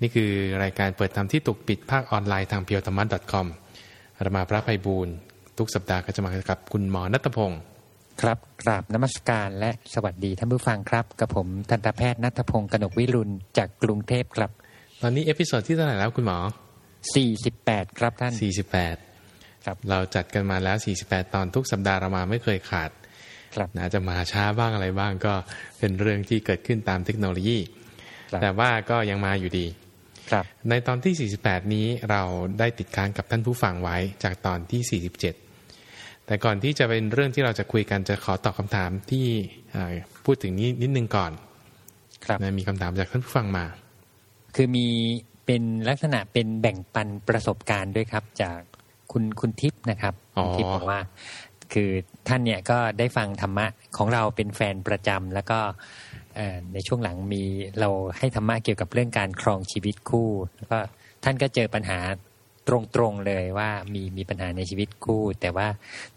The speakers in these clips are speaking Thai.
นี่คือรายการเปิดธรรมที่ถูกปิดภาคออนไลน์ทางเพียวธรรมะ .com อาตมาพระไพบูลย์ทุกสัปดาห์ก็จะมากับคุณหมอณัฐพงศ์ครับกราบนมัสการและสวัสดีท่านผู้ฟังครับ กับผมทันตแพทย์ณัฐพงศ์กนกวิรุณจากกรุงเทพครับ ตอนนี้ episode ที่เท่าไหร่แล้วคุณหมอ 48 ครับท่าน 48 ครับเราจัดกันมาแล้ว 48 ตอนทุกสัปดาห์เรามาไม่เคยขาด ครับนะจะมาช้าบ้างอะไรบ้างก็เป็นเรื่องที่เกิดขึ้นตามเทคโนโลยีครับแต่ว่าก็ยังมาอยู่ดีครับ ในตอนที่ 48 นี้เราได้ติดค้างกับท่านผู้ฟังไว้จากตอนที่ 47 แต่ก่อนที่จะเป็นเรื่องที่เราจะคุยกันจะขอตอบคำถามที่อ่าพูดถึงนี้นิดนึงก่อนครับนะมีคำถามจากท่านผู้ฟังมา คือมีเป็นลักษณะเป็นแบ่งปันประสบการณ์ด้วยครับ จากคุณคุณทิพย์นะครับอ๋อคุณทิพย์บอกว่า คือท่านเนี่ยก็ได้ฟังธรรมะของเราเป็นแฟนประจำแล้วก็เอ่อ ในช่วงหลังมีเราให้ธรรมะเกี่ยวกับเรื่องการครองชีวิตคู่แล้วก็ท่านก็เจอปัญหาตรงๆเลยว่ามีมีปัญหาในชีวิตคู่ แต่ว่า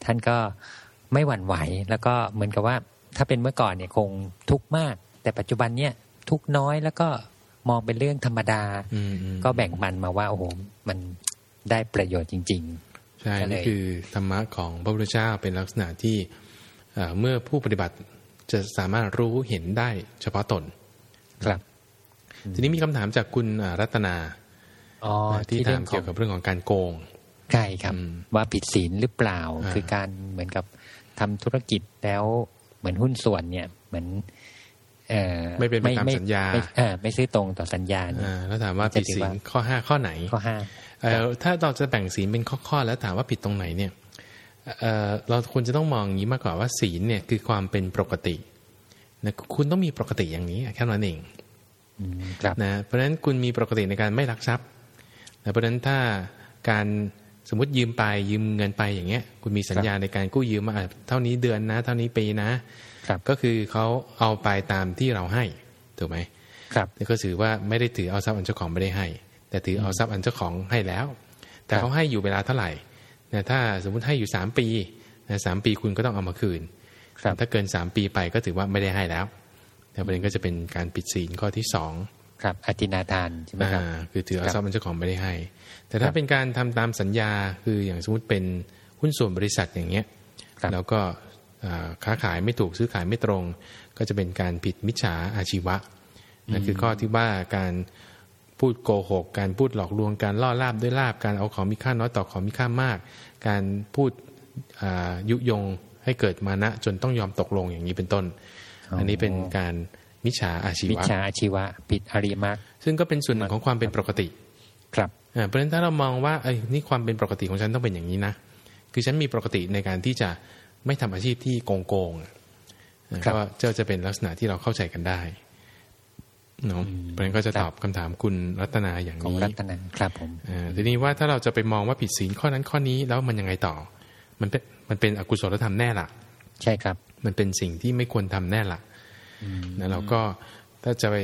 ท่านก็ไม่หวั่นไหว แล้วก็เหมือนกับว่าถ้าเป็นเมื่อก่อนเนี่ยคงทุกข์มาก แต่ปัจจุบันเนี่ยทุกข์น้อยแล้วก็มองเป็นเรื่องธรรมดาอืมอืมก็แบ่งปันมาว่าโอ้โหมันได้ประโยชน์จริงใช่ก็เลยนี่คือธรรมะของพระพุทธเจ้าเป็นลักษณะที่เอ่อเมื่อผู้ปฏิบัติ จะสามารถรู้เห็นได้เฉพาะตนๆครับ ทีนี้มีคำถามจากคุณอ่ารัตนาอ๋อที่ที่ถาเรื่อมงขเกี่อยงวกับเรื่องของการโกงใช่ครับอืมว่าผิดศีลหรือเปล่าอ่าคือการเหมือนกับทำธุรกิจแล้วเหมือนหุ้นส่วนเนี่ยเหมือนเอ่อไม่เป็นไปตามสัญญาไม่เอ่อไม่ซื้อตรงต่อสัญญาเนี่ยอ่าแล้วถามว่าจะผิดถือศีลว่าข้อห้าข้อไหนข้อห้าเอ่อถ้าเราจะแบ่งศีลเป็นข้อๆแล้วถามว่าผิดตรงไหนเนี่ย เอ่อเราควรจะต้องมองอย่างนี้มากกว่าว่าศีลเนี่ยคือความเป็นปกตินะคุณต้องมีปกติอย่างนี้แค่นั้นเองอืมครับนะเพราะฉะนั้นคุณมีปกติในการไม่ลักทรัพย์นะเพราะฉะนั้นถ้าการสมมติยืมไปยืมเงินไปอย่างเงี้ย คุณมีสัญญาในการกู้ยืมมาอะเท่านี้เดือนนะ เท่านี้ปีนะ ครับก็คือเขาเอาไปตามที่เราให้ถูกไหมครับนี่ก็ถือว่าไม่ได้ถือเอาทรัพย์อันเจ้าของไม่ได้ให้ แต่ถือเอาทรัพย์อันเจ้าของให้แล้ว แต่เขาให้อยู่เวลาเท่าไหร่ นะถ้าสมมุติให้อยู่สามปีนะสามปีคุณก็ต้องเอามาคืนครับถ้าเกินสามปีไปก็ถือว่าไม่ได้ให้แล้วแต่ประเด็นก็จะเป็นการผิดศีลข้อที่สองครับอธินาทานใช่ไหมครับอ่าคือถือเอาครับทรัพย์มันเจ้าของไม่ได้ให้ แต่ถ้าครับเป็นการทำตามสัญญาคืออย่างสมมติเป็นหุ้นส่วนบริษัทอย่างเงี้ยครับแล้วก็อ่าค้าขายไม่ถูกซื้อขายไม่ตรง ก็จะเป็นการผิดมิจฉาอาชีวะนั่นคือข้อที่ว่าการ พูดโกหก การพูดหลอกลวงการล่อลาบด้วยลาบการเอาของมีค่าน้อยต่อของมีค่ามาก การพูดอ่ายุยงให้เกิดมานะจนต้องยอมตกลงอย่างนี้เป็นต้นอ๋ออัอันนี้เป็นการมิจฉาอาชีมิจวะฉาอาชีวะผิดอริยมรรคซึ่งก็เป็นส่วนหนึ่งของความเป็นปกติ ครับอ่าเพราะฉะนั้นถ้าเรามองว่าเอ้ยนี่ความเป็นปกติของฉันต้องเป็นอย่างนี้นะคือฉันมีปกติในการที่จะไม่ทำอาชีพที่โกงโกงๆอะครับก็จะจะเป็นลักษณะที่เราเข้าใจกันได้ เนาะเพราะฉะนั้นก็จะตอบคำถามคุณรัตนาอย่างของนี้รัตนาครับผมอ่าทีนี้ว่าถ้าเราจะไปมองว่าผิดศีลข้อนั้นข้อนี้แล้วมันยังไงต่อ มันเป็นมันเป็นอกุศลธรรมแน่ละใช่ครับ มันเป็นสิ่งที่ไม่ควรทำแน่ละนะเราก็ถ้าจะไป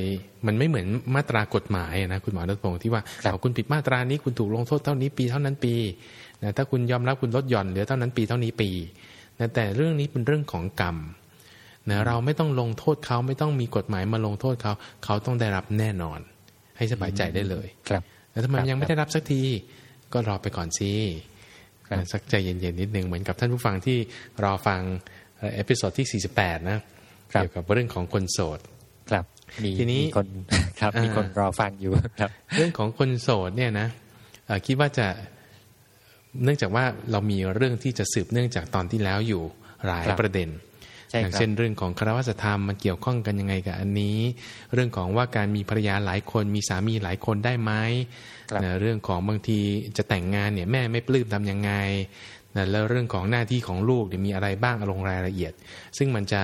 มันไม่เหมือนมาตรากฎหมายอะนะคุณหมอรัตพงศ์ที่ว่าครับเอาคุณผิดมาตรานี้คุณถูกลงโทษเท่านี้ปีเท่านั้นปีนะถ้าคุณยอมรับคุณลดหย่อนเหลือเท่านั้นปีเท่านี้ปีนะแต่เรื่องนี้เป็นเรื่องของกรรม นะเราไม่ต้องลงโทษเขาไม่ต้องมีกฎหมายมาลงโทษเขา เขาต้องได้รับแน่นอน ให้สบายใจได้เลย ครับแล้วทำไมครับยังไม่ได้รับสักทีก็รอไปก่อนสิครับสักใจเย็นๆนิดนึงเหมือนกับท่านผู้ฟังที่รอฟังepisode ที่ 48 นะเกี่ยวกับเรื่องของคนโสดครับมีทีนี้มีคนครับอ่ามีมีคนรอฟังอยู่ครับ เรื่องของคนโสดเนี่ยนะเอ่อคิดว่าจะเนื่องจากว่าเรามีเรื่องที่จะสืบเนื่องจากตอนที่แล้วอยู่หลายครับประเด็นใช่ อย่างครับเช่นเรื่องของฆราวาสธรรมมันเกี่ยวข้องกันยังไงกับอันนี้ เรื่องของว่าการมีภรรยาหลายคนมีสามีหลายคนได้ไหมครับนะเรื่องของบางทีจะแต่งงานเนี่ยแม่ไม่ปลื้มทำยังไงนะแล้วเรื่องของหน้าที่ของลูกเนี่ยมีอะไรบ้างเอาลงรายละเอียด ซึ่งมันจะ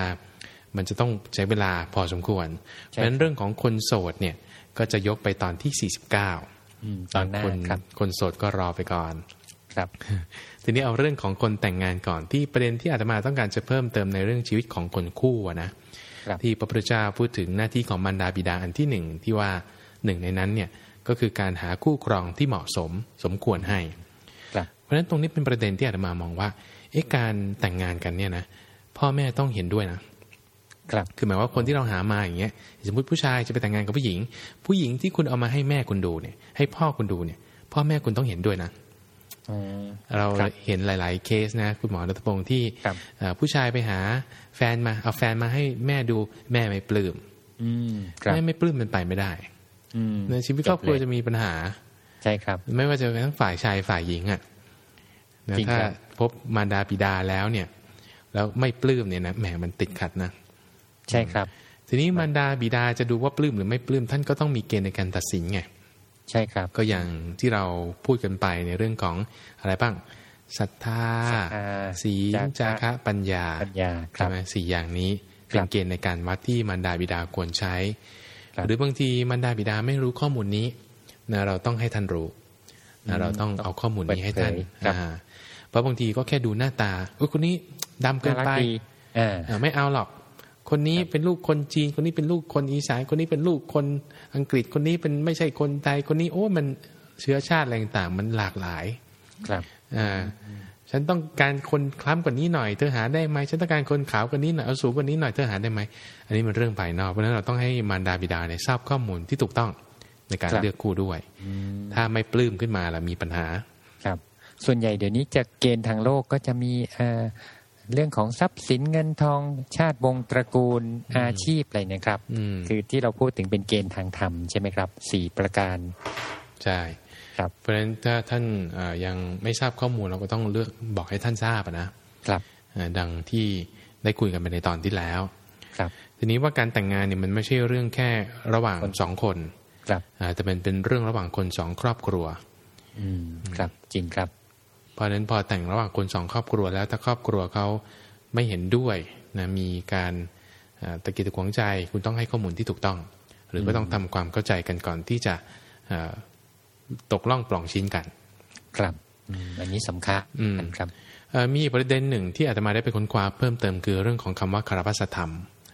มันจะต้องใช้เวลาพอสมควรเพราะฉะนั้นเรื่องของคนโสดเนี่ยก็จะยกไปตอนที่ 49อืมตอนหน้าคนครับคนโสดก็รอไปก่อนครับ ทีนี้เอาเรื่องของคนแต่งงานก่อนที่ประเด็นที่อาตมาต้องการจะเพิ่มเติมในเรื่องชีวิตของคนคู่อะนะครับที่พระพุทธเจ้าพูดถึงหน้าที่ของมารดาบิดาอันที่หนึ่งที่ว่าหนึ่งในนั้นเนี่ยก็คือการหาคู่ครองที่เหมาะสมสมควรให้ครับเพราะฉะนั้นตรงนี้เป็นประเด็นที่อาตมามองว่าเอ๊ะการแต่งงานกันเนี่ยนะพ่อแม่ต้องเห็นด้วยนะครับคือหมายว่าคนที่เราหามาอย่างเงี้ยสมมติผู้ชายจะไปแต่งงานกับผู้หญิง ผู้หญิงที่คุณเอามาให้แม่คุณดูเนี่ยให้พ่อคุณดูเนี่ย พ่อแม่คุณต้องเห็นด้วยนะอืม เราครับเห็นหลาย ๆ เคสนะ คุณหมอรัตพงศ์ที่ครับเอ่อผู้ชายไปหาแฟนมาเอาแฟนมาให้แม่ดูแม่ไม่ปลื้มอืมครับแม่ไม่ปลื้มมันไปไม่ได้อืมในชีวิตครอบครัวจบเลยจะมีปัญหา ใช่ครับ ไม่ว่าจะเป็นทั้งฝ่ายชายฝ่ายหญิงอะนะจริงถ้าครับพบมารดาบิดาแล้วเนี่ย แล้วไม่ปลื้มเนี่ยนะแหมมันติดขัดนะ ใช่ครับ ทีนี้มารดาบิดาจะดูว่าปลื้มหรือไม่ปลื้มท่านก็ต้องมีเกณฑ์ในการตัดสินไง ใช่ครับ ก็อย่างที่เราพูดกันไปในเรื่องของอะไรบ้างศรัทธาศรัทธาศีลจาจาคะคะปัญญาปัญญาครัใช่บไหมสี่อย่างนี้ครัเป็นบเกณฑ์ในการวัดที่มารดาบิดาควรใช้ครับหรือบางทีมารดาบิดาไม่รู้ข้อมูลนี้นะเราต้องให้ท่านรู้นะเราต้องเอาข้อมูลนี้ให้ท่านเปิดเผยครับอ่าเพราะบางทีก็แค่ดูหน้าตาเอ้ยคนนี้ดำเกินน่ารักไปดีอ่าอ่าไม่เอาหรอก คนนี้เป็นลูกคนจีน คนนี้เป็นลูกคนอีสาน คนนี้เป็นลูกคนอังกฤษ คนนี้เป็นไม่ใช่คนไทย คนนี้โอ้มันเชื้อชาติอะไรต่างๆมันหลากหลาย ครับอ่าฉันต้องการคนคล้ำกว่านี้หน่อย เธอหาได้ไหมฉันต้องการคนขาวกว่านี้หน่อยเอาสูงกว่านี้หน่อยเธอหาได้ไหมอันนี้มันเรื่องภายนอกเพราะฉะนั้นเราต้องให้มารดาบิดาเนี่ยทราบข้อมูลที่ถูกต้องในการครับเลือกคู่ด้วย ถ้าไม่ปลื้มขึ้นมาแล้วมีปัญหา ครับ ส่วนใหญ่เดี๋ยวนี้จะเกณฑ์ทางโลกก็จะมีเอ่อ เรื่องของทรัพย์สินเงินทองชาติวงศ์ตระกูลอาชีพอะไรเนะครับอืมคือที่เราพูดถึงเป็นเกณฑ์ทางธรรมใช่ไหมครับสี่ประการใช่ครับเพราะฉะนั้นถ้าท่านเอ่อยังไม่ทราบข้อมูลเราก็ต้องเลือกบอกให้ท่านทราบอะนะครับอ่าดังที่ได้คุยกันไปในตอนที่แล้วครับ ทีนี้ว่าการแต่งงานเนี่ยมันไม่ใช่เรื่องแค่ระหว่างคนสองคนครับอ่าแต่เป็นเป็นเรื่องระหว่างคนสองครอบครัว อืมครับจริงครับเพ ราะฉะนั้นพอแต่งระหว่างคนสองครอบครัวแล้วถ้าครอบครัวเขาไม่เห็นด้วยนะมีการอ่าตะกิดตะขวงใจ คุณต้องให้ข้อมูลที่ถูกต้อง หรือก็ต้องทำความเข้าใจกันก่อนที่จะอ่าตกล่องปล่องชิ้นกัน ครับอืมอันนี้สำคัญอืมครับเอ่อมีอีกประเด็นหนึ่งที่อาตมาได้ไปค้นคว้าเพิ่มเติมคือเรื่องของคำว่าคารวัสธรรม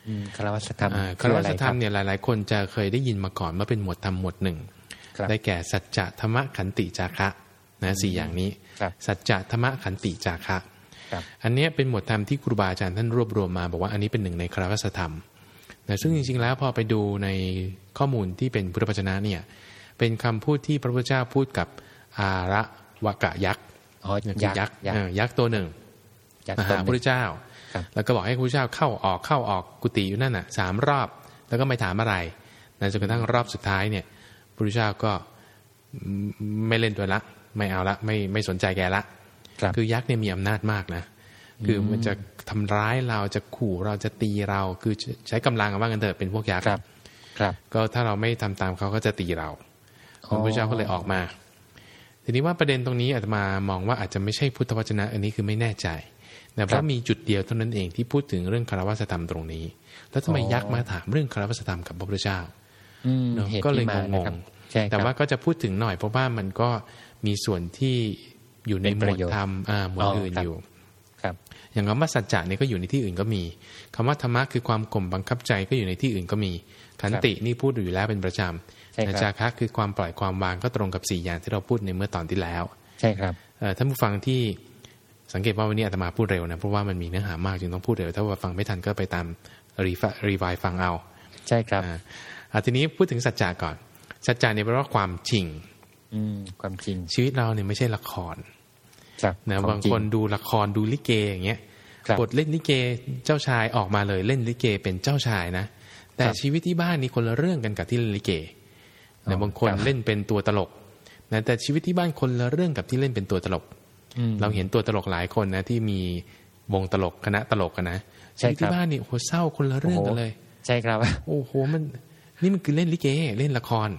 อืมคารวัสธรรมอ่าคืคารอวัอะไรสธครรัรบมเนี่ยหลาย ๆ คนจะเคยได้ยินมาก่อนว่าเป็นหมวดธรรมหมวดหนึ่งครับได้แก่สัจจะธรรมะขันติจาคะ นะสี่อย่างนี้ครับสัจจะธรรมะขันติจาคะครับอันเนี้ยเป็นหมวดธรรมที่ครูบาอาจารย์ท่านรวบรวมมา บอกว่าอันนี้เป็นหนึ่งในคารวัสธรรมนะซึ่งจริงๆแล้วพอไปดูในข้อมูลที่เป็นพุทธวจนะเนี่ยเป็นคำพูดที่พระพุทธเจ้าพูดกับอาระวกะยักษ์อ๋อเนี่ยคือยักษ์ยักษ์เออยักษ์ตัวหนึ่งยักษ์มาต้หานพระหพุทนึ่ธงเจ้าครับแล้วก็บอกให้พระพุทธเจ้าเข้าออกเข้าออกกุฏิอยู่นั่นน่ะสามรอบแล้วก็ไม่ถามอะไรนะจนกระทั่งรอบสุดท้ายเนี่ยพระพุทธเจ้าก็ไม่เล่นด้วยละ ไม่เอาละไม่ไม่สนใจแกละครับคือยักษ์เนี่ยมีอำนาจมากนะคือมันจะทำร้ายเราจะขู่เราจะตีเราคือใช้กำลังว่ากันเถอะเป็นพวกยักษ์ครับ ครับ ก็ถ้าเราไม่ทำตามเขาก็จะตีเราพระพุทธเจ้าก็เลยออกมา ทีนี้ว่าประเด็นตรงนี้อาตมามองว่าอาจจะไม่ใช่พุทธวจนะ อันนี้คือไม่แน่ใจนะเพครัราะบมีจุดเดียวเท่านั้นเองที่พูดถึงเรื่องคารวะธรรมตรงนี้ แล้วทำไมอ๋อยักษ์มาถามเรื่องคารวะธรรมกับพระพุทธเจ้าอืมเนอะเหตุก็เลยที่มางนะงครับๆใช่ครับแต่ว่าก็จะพูดถึงหน่อยเพราะว่ามันก็ มีส่วนที่อยู่ในเป็นหมปวระดโยชน์ธรรมอ่าหมวดอ๋ออื่นครับอยู่ครับ อย่างคำว่าสัจจะเนี่ยก็อยู่ในที่อื่นก็มีคำว่าธรรมะคือความข่มบังคับใจก็อยู่ในที่อื่นก็มีขันตินี่พูดอยู่แล้วเป็นประจใช่ำครับจาคะคือความปล่อยความวางก็ตรงกับสี่อย่างที่เราพูดในเมื่อตอนที่แล้ว ใช่ครับเอ่อท่านผู้ฟังที่สังเกตว่าวันนี้อาตมาพูดเร็วนะเพราะว่ามันมีเนื้อหามากจึงต้องพูดเร็ว ถ้าว่าฟังไม่ทันก็ไปตามรีฟรีวายฟังเอา ใช่ครับอ่าอะทีนี้พูดถึงสัจจะก่อน สัจจะเนี่ยแปลว่าความจริง อืมความจริงชีวิตเราเนี่ยไม่ใช่ละครครับนะวมบางจริคนดูละครดูลิเกอย่างเงี้ยครับบทเล่นลิเกเจ้าชายออกมาเลยเล่นลิเกเป็นเจ้าชายนะแต่ครับชีวิตที่บ้านนี่คนละเรื่องกันกับที่เล่นลิเกอ๋นะอบางคนครับเล่นเป็นตัวตลกนะแต่ชีวิตที่บ้านคนละเรื่องกับที่เล่นเป็นตัวตลกอืมเราเห็นตัวตลกหลายคนนะที่มีวงตลกคณะตลกกันนะใช่ชีวิตครัที่บบ้านนี่โอ้โหเศร้าคนละเรื่องกันเลย ใช่ครับ โอ้โหมันนี่มันคือเล่นลิเกเล่นละคร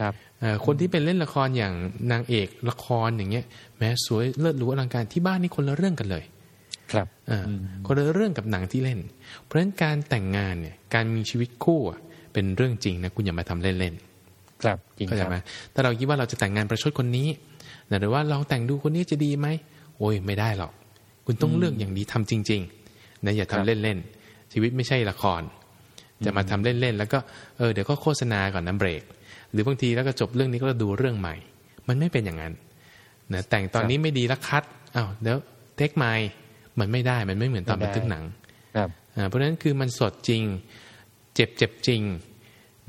ครับเอ่อ คนที่เป็นเล่นละครอย่างนางเอกละครอย่างเงี้ย แม้สวยเลิศหรูอลังการที่บ้านนี่คนละเรื่องกันเลย ครับอ่าคนละเรื่องกับหนังที่เล่น เพราะฉะนั้นการแต่งงานเนี่ยการมีชีวิตคู่อะเป็นเรื่องจริงนะคุณอย่ามาทำเล่นครับจริงๆเข้าคใจรับไหมถ้าเราคิดว่าเราจะแต่งงานประชดคนนี้นะหรือว่าลองแต่งดูคนนี้จะดีไหมโอ้ยไม่ได้หรอก คุณต้องเลือกอย่างดีทำจริงๆนะอย่าครัทำบเล่นๆชีวิตไม่ใช่ละคร จะมาทำเล่นๆแล้วก็เออเดี๋ยวก็โฆษณาก่อนนะเบรก หรือบางทีแล้วก็จบเรื่องนี้ก็ดูเรื่องใหม่ มันไม่เป็นอย่างนั้นนะแต่งตอนนี้ไม่ดีแล้วคัดอ้าวเดี๋ยวเทคไมล์มันไม่ได้มันไม่เหมือนตอนบันทึกหนังครับออ่าเพราะฉะนั้นคือมันสดจริง เจ็บเจ็บจริง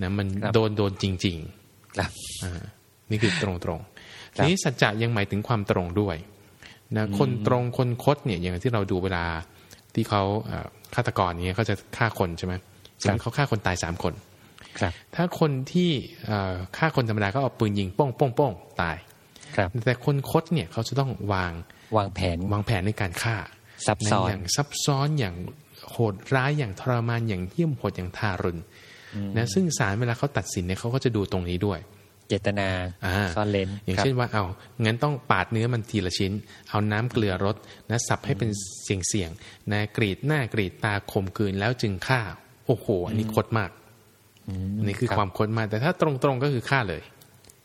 นะมันครับโดนโดนจริงครับๆอ่านี่คือตรงตรงๆครับทีนี้สัจจะยังหมายถึงความตรงด้วยนะคนตรงคนคดเนี่ยอย่างที่เราดูเวลาที่เขาเอ่อฆาตกรเนี่ยเขาจะฆ่าคนใช่ไหมสมมติเขาฆ่าคนตายสามคนครับ ถ้าคนที่เอ่อฆ่าคนธรรมดาก็เอาปืนยิงโป้งโป้งโป้งตายครับ แต่คนคดเนี่ยเขาจะต้องวางวางแผนวางแผนในการฆ่าซับซ้อนในอย่างซับซ้อนอย่างโหดร้ายอย่างทรมานอย่างเหี้ยมโหดอย่างทารุณนะซึ่งศาลเวลาเขาตัดสินเนี่ยเขาก็จะดูตรงนี้ด้วย เจตนาอ่าซ่อนเลนอย่างครับเช่นว่าเอางั้นต้องปาดเนื้อมันทีละชิ้น เอาน้ำเกลือรสนะสับให้เป็นเสียงเสียงๆนะกรีดหน้ากรีดตาข่มขืนแล้วจึงฆ่าโอ้โหอันนี้คดมากอั นนี้คือครับความคดมากแต่ถ้าตรงๆก็คือฆ่าเลย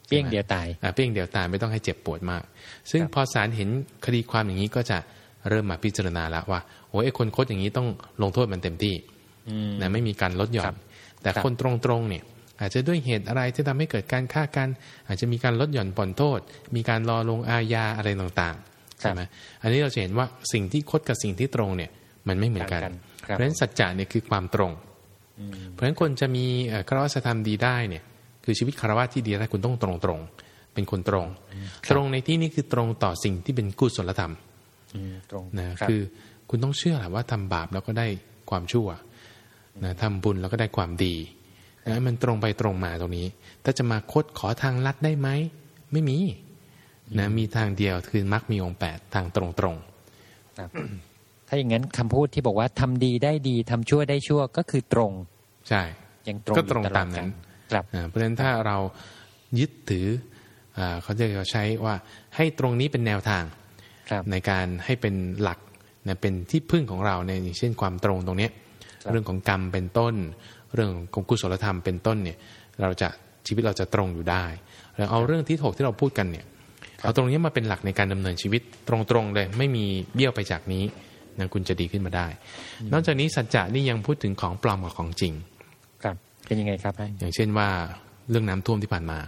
เปี้ยงเดียวตายอ่าเพียงเดียวตายไม่ต้องให้เจ็บปวดมาก ซึ่งครับพอศาลเห็นคดีความอย่างนี้ก็จะเริ่มมาพิจารณาแล้วว่าโอ้ยไอ้คนคดอย่างนี้ต้องลงโทษมันเต็มที่อืมนะไม่มีการลดหย่อครันบแต่ครับคนตรงๆเนี่ย อาจจะด้วยเหตุอะไรที่ทำให้เกิดการฆ่ากัน อาจจะมีการลดหย่อนผ่อนโทษ มีการรอลงอาญาอะไรต่างๆใช่ไหมอันนี้เราจะเห็นว่าสิ่งที่คดกับสิ่งที่ตรงเนี่ย มันไม่เหมือนกันต่างกันคเพรับราะฉะนั้นสัจจะเนี่ยคือความตรง เพราะฉะนั้นคนจะมีเอ่อคารวะธรรมดีได้เนี่ย คือชีวิตคารวะที่ดีได้คุณต้องตรงตรงๆเป็นคนตรง ตรงในที่นี้คือตรงต่อสิ่งที่เป็นกุศลธรรมอืมตรงนะครับคือคุณต้องเชื่อแหละว่าทำบาปแล้วก็ได้ความชั่วนะทำบุญแล้วก็ได้ความดีนะมันตรงไปตรงมาตรงนี้ ถ้าจะมาคดขอทางลัดได้ไหมไม่มีนะมีทางเดียวคือมรรคมีองค์แปดทางตรงตรงครับ ถ้าอย่างนั้นคำพูดที่บอกว่าทำดีได้ดีทำชั่วได้ชั่วก็คือตรงๆใช่ยังตรงก็ตรงอยู่ลอดตามนั้นครับอ่าเพราะฉะนั้นถ้าเรายึดถืออ่าเขาจะใช้ว่าให้ตรงนี้เป็นแนวทางครับในการให้เป็นหลักนะเป็นที่พึ่งของเราในอย่างเช่นความตรงตรงเนี้ยครับเรื่องของกรรมเป็นต้น เรื่องของกุศลธรรมเป็นต้นเนี่ยเราจะชีวิตเราจะตรงอยู่ได้แล้วเอาเรื่องที่ถกที่เราพูดกันเนี่ยเอาตรงนี้มาเป็นหลักในการดำเนินชีวิตตรงๆเลยไม่มีเบี้ยวไปจากนี้ นะคุณจะดีขึ้นมาได้ นอกจากนี้สัจจะนี่ยังพูดถึงของปลอมกับของจริง ครับ เป็นยังไงครับท่านอย่างเช่นว่าเรื่องน้ำท่วมที่ผ่านมา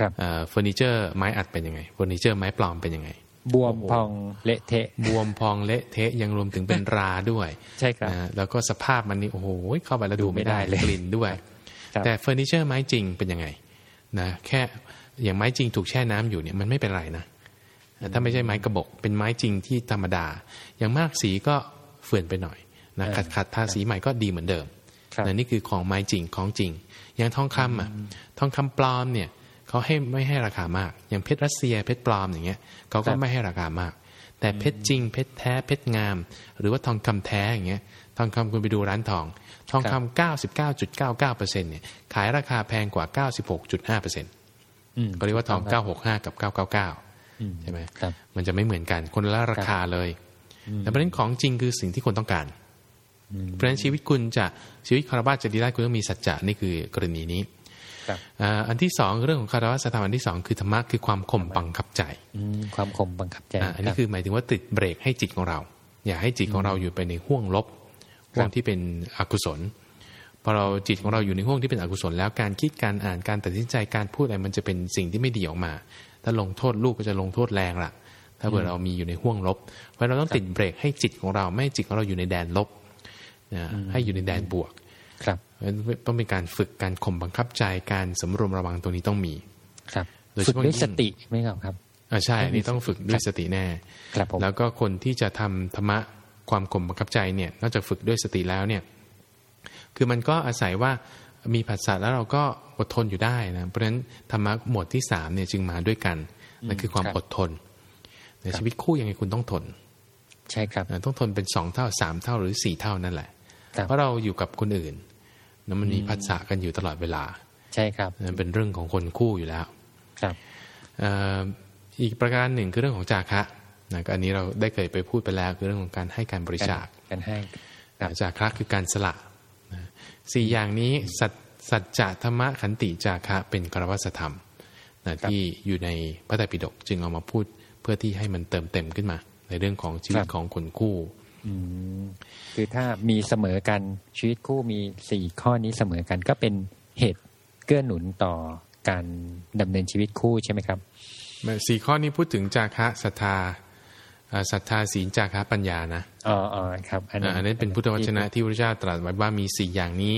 ครับเอ่อเฟอร์นิเจอร์ไม้อัดเป็นยังไงเฟอร์นิเจอร์ไม้ปลอมเป็นยังไงบวมพองเละเทะบวมพองเละเทะยังรวมถึงเป็นราด้วย ใช่ครับนะแล้วก็สภาพมันนี่โอ้โหเข้าไปแล้วดูดูไม่ไม่ได้ได้เลยกลิ่นด้วยครับแต่เฟอร์นิเจอร์ไม้จริงเป็นยังไงนะแค่อย่างไม้จริงถูกแช่น้ำอยู่เนี่ยมันไม่เป็นไรนะแต่ ถ้าไม่ใช่ไม้กระบอกเป็นไม้จริงที่ธรรมดา อย่างมากสีก็เฟื่อนไปหน่อยนะขัดขัดทาสีใหม่ก็ดีเหมือนเดิมนะนี่คือของไม้จริงของจริง อย่างทองคำอะทองคำปลอมเนี่ยเขาให้ไม่ให้ราคามาก อย่างเพชรรัสเซียเพชรปลอมอย่างเงี้ยเขาก็ไม่ให้ราคามาก แต่เพชรจริง เพชรแท้เพชรงาม หรือว่าทองคำแท้อย่างเงี้ยทองคำคุณไปดูร้านทอง ทองคำ99.99%เนี่ยขายราคาแพงกว่า 96.5%ก็เรียกว่าทอง965กับ999 ใช่ไหมครับมันจะไม่เหมือนกัน คนละราคาเลยแต่ประเด็นของจริงคือสิ่งที่คนต้องการเพราะฉะนั้นชีวิตคุณจะชีวิตคารวะจะดีได้คุณต้องมีสัจจะนี่คือกรณีนี้ครับอ่าอันที่สองเรื่องของคารวะสัธรรมอันที่สองคือธรรมะคือความข่มบังคับใจอืมความคมบังคับใจอ่าอันนี้รับคือหมายถึงว่าติดเบรกให้จิตของเรา อย่าให้จิตของเราอยู่ไปในห่วงลบห่วงที่เป็นอกุศลพอเราจิตของเราอยู่ในห่วงที่เป็นอกุศลแล้วการคิดการอ่านการตัดสินใจการพูดอะไรมันจะเป็นสิ่งที่ไม่ดีออกมา ถ้าลงโทษลูกก็จะลงโทษแรงล่ะ ถ้าเกิดเรามีอยู่ในห่วงลบ เพราะเราต้องติดเบรกให้จิตของเราไม่ให้จิตของเราอยู่ในแดนลบนะให้อยู่ในแดนบวก ครับเพราะฉะนั้นต้องเป็นการฝึกการข่มบังคับใจการสำรวมระวังตรงนี้ต้องมีครับโดยเฉฝึกพาะด้วยยิ่งสติไหมครับครับอ่าใช่อันนี้ต้องฝึกด้วยสติแน่ครับผมแล้วก็คนที่จะทำธรรมะความข่มบังคับใจเนี่ยนอกจากฝึกด้วยสติแล้วเนี่ย คือมันก็อาศัยว่า มีผัสสะแล้วเราก็อดทนอยู่ได้นะเพราะฉะนั้นธรรมะหมวดที่สามเนี่ยจึงมาด้วยกันนั่นคือความอดทน ในชีวิตคู่ยังไงคุณต้องทน ใช่ครับนะต้องทนเป็นสองเท่าสามเท่าหรือสี่เท่านั่นแหละครับเพราะเราอยู่กับคนอื่นแล้วมันมีผัสสะกันอยู่ตลอดเวลา ใช่ครับนะเป็นเรื่องของคนคู่อยู่แล้ว ครับเอ่ออีกประการหนึ่งคือเรื่องของจาคะนะก็อันนี้เราได้เคยไปพูดไปแล้วคือเรื่องของการให้การบริจาคกันให้ครับจาคะคือการสละนะ สี่อย่างนี้สัจสัจจะธรรมะขันติจาคะเป็นกรวัสธรรมนะที่อยู่ในพระไตรปิฎกจึงเอามาพูดเพื่อที่ให้มันเติมเต็มขึ้นมา ในเรื่องของชีวิตของคนคู่อืมคือถ้ามีเสมอกันชีวิตคู่มีสี่ข้อนี้เสมอกัน ก็เป็นเหตุเกื้อหนุนต่อการดำเนินชีวิตคู่ใช่ไหมครับสี่ข้อนี้พูดถึงจาคะศรัทธาอ่า ศรัทธาศีลจาคะปัญญานะอ๋ออ๋อครับ อันนั้นเป็นพุทธวจนะที่พระเจ้าตรัสไว้ว่ามีสี่อย่างนี้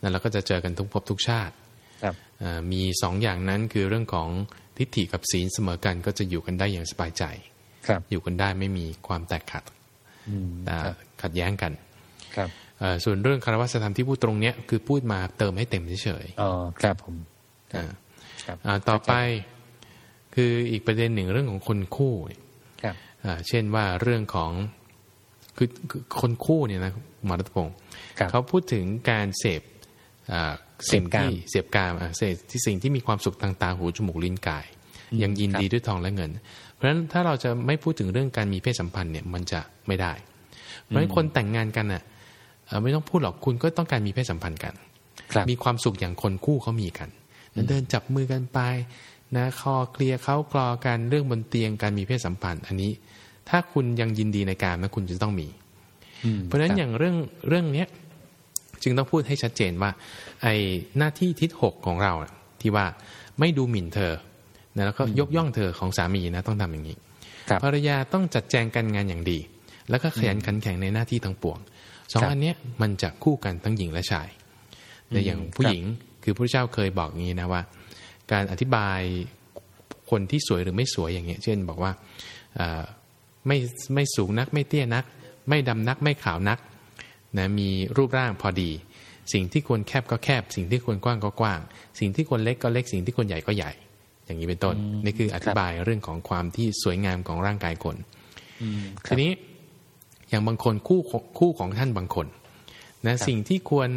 นั่นเราก็จะเจอกันทุกภพทุกชาติครับอ่ามีสองอย่างนั้นคือเรื่องของทิฏฐิกับศีลเสมอกันก็จะอยู่กันได้อย่างสบายใจ ครับ อยู่กันได้ไม่มีความแตกขัดอืมอ่าครับขัดแย้งกันครับเอ่อส่วนเรื่องคารวะธรรมที่พูดตรงเนี้ยคือพูดมาเติมให้เต็มเฉยอ๋อครับผมๆอ่าครับอ่าต่อไปคืออีกประเด็นหนึ่งเรื่องของคนคู่ครับอ่า เช่นว่าเรื่องของคือคือคนคู่เนี่ยนะหมอรัตพงศ์ครับเขาพูดถึงการเสพอ่าเสสิ่พงกามที่เสพกามอ่าเสพที่สิ่งที่มีความสุขทางตาหูจมูกลิ้นกาย ยังยินดีด้วยทองและเงิน เพราะฉะนั้นถ้าเราจะไม่พูดถึงเรื่องการมีเพศสัมพันธ์เนี่ยมันจะไม่ได้ เพราะฉะนั้นคนแต่งงานกันอะเอ่อไม่ต้องพูดหรอกคุณก็ต้องการมีเพศสัมพันธ์กันครับมีความสุขอย่างคนคู่เขามีกันนั้นเดินจับมือกันไป นะคอเคลียร์เขากลอกันเรื่องบนเตียงการมีเพศสัมพันธ์ อันนี้ ถ้าคุณยังยินดีในการนะคุณจะต้องมีอืมเพราะฉะนั้นอย่างเรื่องเรื่องเนี้ยจึงต้องพูดให้ชัดเจนว่า ไอ้หน้าที่ทิศหกของเราน่ะที่ว่าไม่ดูหมิ่นเธอนะแล้วก็ยกย่องเธอของสามีนะต้องทำอย่างนี้ครับภรรยาต้องจัดแจงการงานอย่างดี แล้วก็ขยันขันแข็งในหน้าที่ทั้งปวงสองครับอันเนี้ยมันจะคู่กันทั้งหญิงและชายในอย่างผู้หญิงคือพระเจ้าเคยบอกอย่างนี้นะว่า การอธิบายคนที่สวยหรือไม่สวยอย่างเงี้ย เช่นบอกว่าเอ่อไม่ไม่สูงนักไม่เตี้ยนัก ไม่ดำนักไม่ขาวนักนะมีรูปร่างพอดี สิ่งที่ควรแคบก็แคบ สิ่งที่ควรกว้างก็กว้าง สิ่งที่ควรเล็กก็เล็ก สิ่งที่ควรใหญ่ก็ใหญ่ อย่างนี้เป็นต้นนี่คืออธิบายเรื่องของความที่สวยงามของร่างกายคนอืมคทีรับนี้อย่างบางคนคู่ของคู่ของท่านบางคนนะสิ่งที่ควร